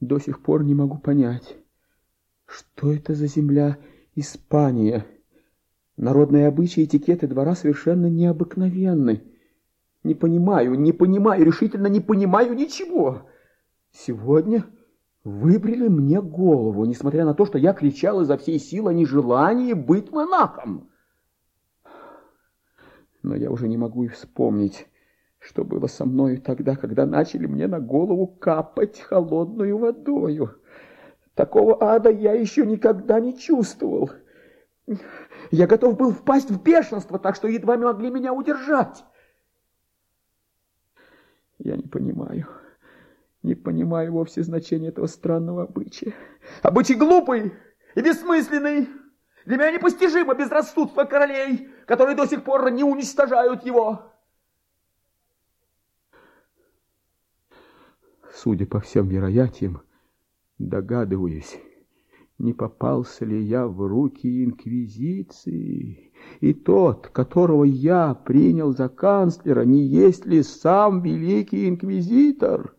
До сих пор не могу понять, что это за земля Испания. Народные обычаи и этикеты двора совершенно необыкновенны. Не понимаю, не понимаю, решительно не понимаю ничего. Сегодня выбрили мне голову, несмотря на то, что я кричал изо всей силы о нежелании быть монахом но я уже не могу и вспомнить, что было со мною тогда, когда начали мне на голову капать холодную водою. Такого ада я еще никогда не чувствовал. Я готов был впасть в бешенство, так что едва могли меня удержать. Я не понимаю, Не понимаю вовсе значения этого странного обычая. Обычай глупый и бессмысленный. Для меня непостижимо безрассудство королей, которые до сих пор не уничтожают его. Судя по всем вероятиям, догадываюсь, не попался ли я в руки инквизиции, и тот, которого я принял за канцлера, не есть ли сам великий инквизитор?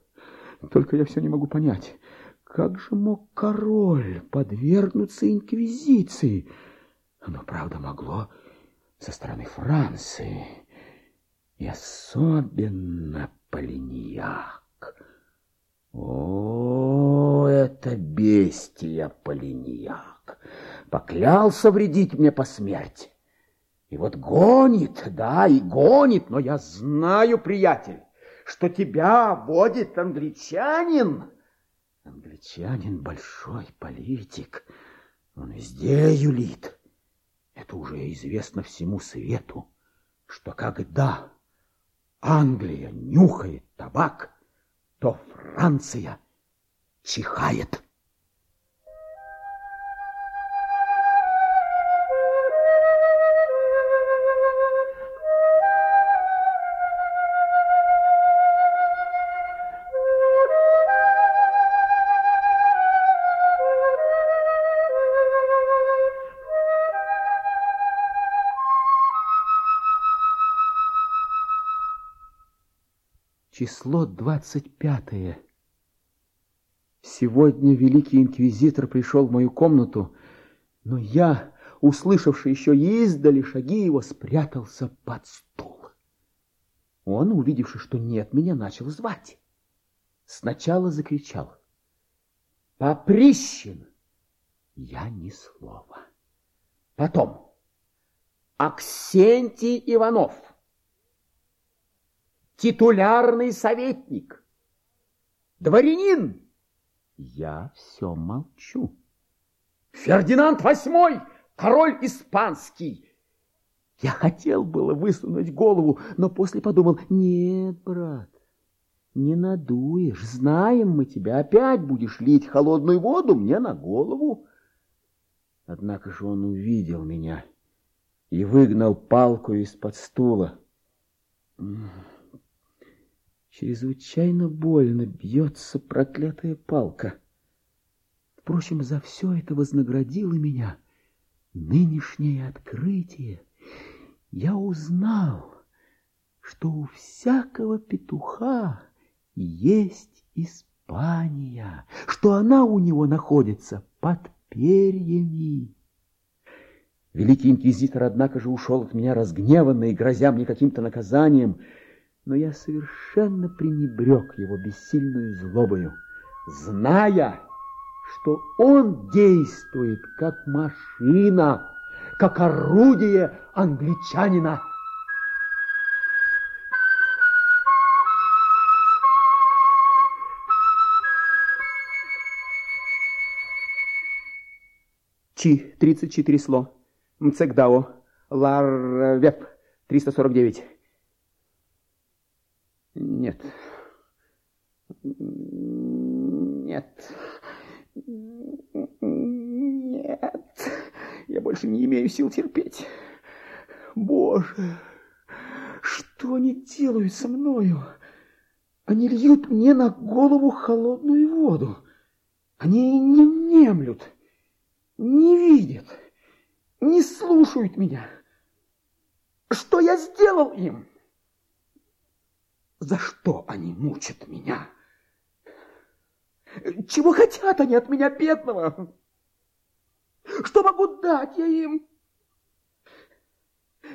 Только я все не могу понять, как же мог король подвергнуться инквизиции? Оно, правда, могло со стороны Франции, и особенно Полиньяк. О, это бестия Полиньяк! Поклялся вредить мне по смерти. И вот гонит, да, и гонит, но я знаю, приятель, что тебя водит англичанин. Англичанин большой политик, он везде юлит. Это уже известно всему свету, что когда Англия нюхает табак, то Франция чихает. Число двадцать пятое. Сегодня великий инквизитор пришел в мою комнату, но я, услышавший еще издали шаги его, спрятался под стул. Он, увидевши, что нет меня, начал звать. Сначала закричал. «Поприщин!» Я ни слова. Потом. «Аксентий Иванов!» Титулярный советник, дворянин. Я все молчу. Фердинанд VIII, король испанский. Я хотел было высунуть голову, но после подумал, нет, брат, не надуешь, знаем мы тебя, опять будешь лить холодную воду мне на голову. Однако же он увидел меня и выгнал палку из-под стула. Чрезвычайно больно бьется проклятая палка. Впрочем, за все это вознаградило меня нынешнее открытие. Я узнал, что у всякого петуха есть Испания, что она у него находится под перьями. Великий инквизитор, однако же, ушел от меня разгневанный, грозя мне каким-то наказанием — но я совершенно пренебрег его бессильную злобою, зная, что он действует как машина, как орудие англичанина. Чи, 34 сло. Мцегдао. Ларвеп, 349. Нет. Нет. Нет. Я больше не имею сил терпеть. Боже, что они делают со мною? Они льют мне на голову холодную воду. Они не немлют, не видят, не слушают меня. Что я сделал им? За что они мучат меня? Чего хотят они от меня, бедного? Что могу дать я им?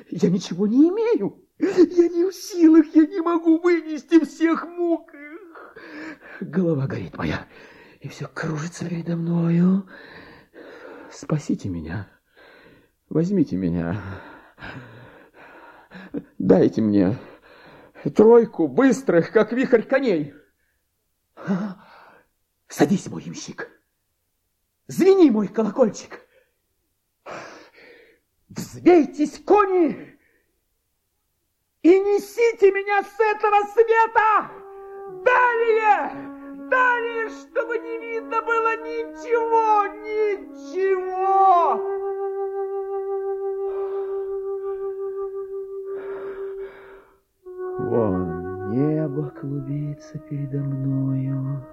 Я ничего не имею. Я не в силах, я не могу вынести всех мук. Голова горит моя, и все кружится передо мною. Спасите меня, возьмите меня, дайте мне тройку быстрых, как вихрь коней. Садись, мой ямщик. Звени, мой колокольчик. Взвейтесь, кони, и несите меня с этого света далее, Вдали, чтобы не видно было ничего, ничего! Вон небо клубится передо мною,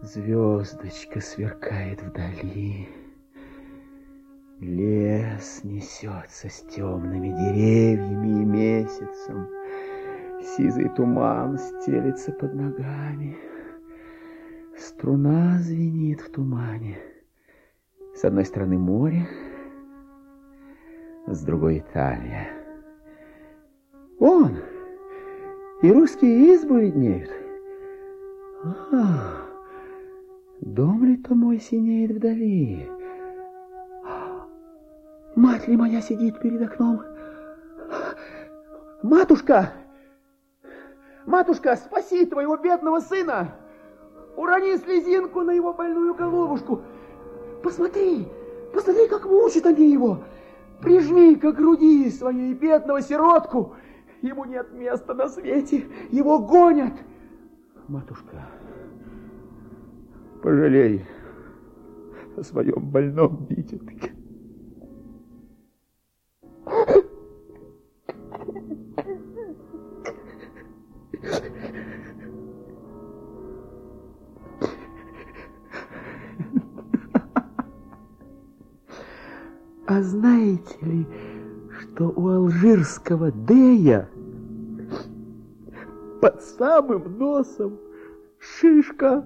Звездочка сверкает вдали. Лес несется с темными деревьями и месяцем. Сизый туман стелится под ногами. Струна звенит в тумане. С одной стороны море, с другой Италия. Вон, и русские избы виднеют. А, дом ли-то мой синеет вдали? Мать ли моя сидит перед окном? Матушка! Матушка, спаси твоего бедного сына! Урони слезинку на его больную головушку. Посмотри, посмотри, как мучат они его. Прижми к груди своей бедного сиротку. Ему нет места на свете, его гонят. Матушка, пожалей о своем больном дитятке. А знаете ли, что у алжирского Дея под самым носом шишка?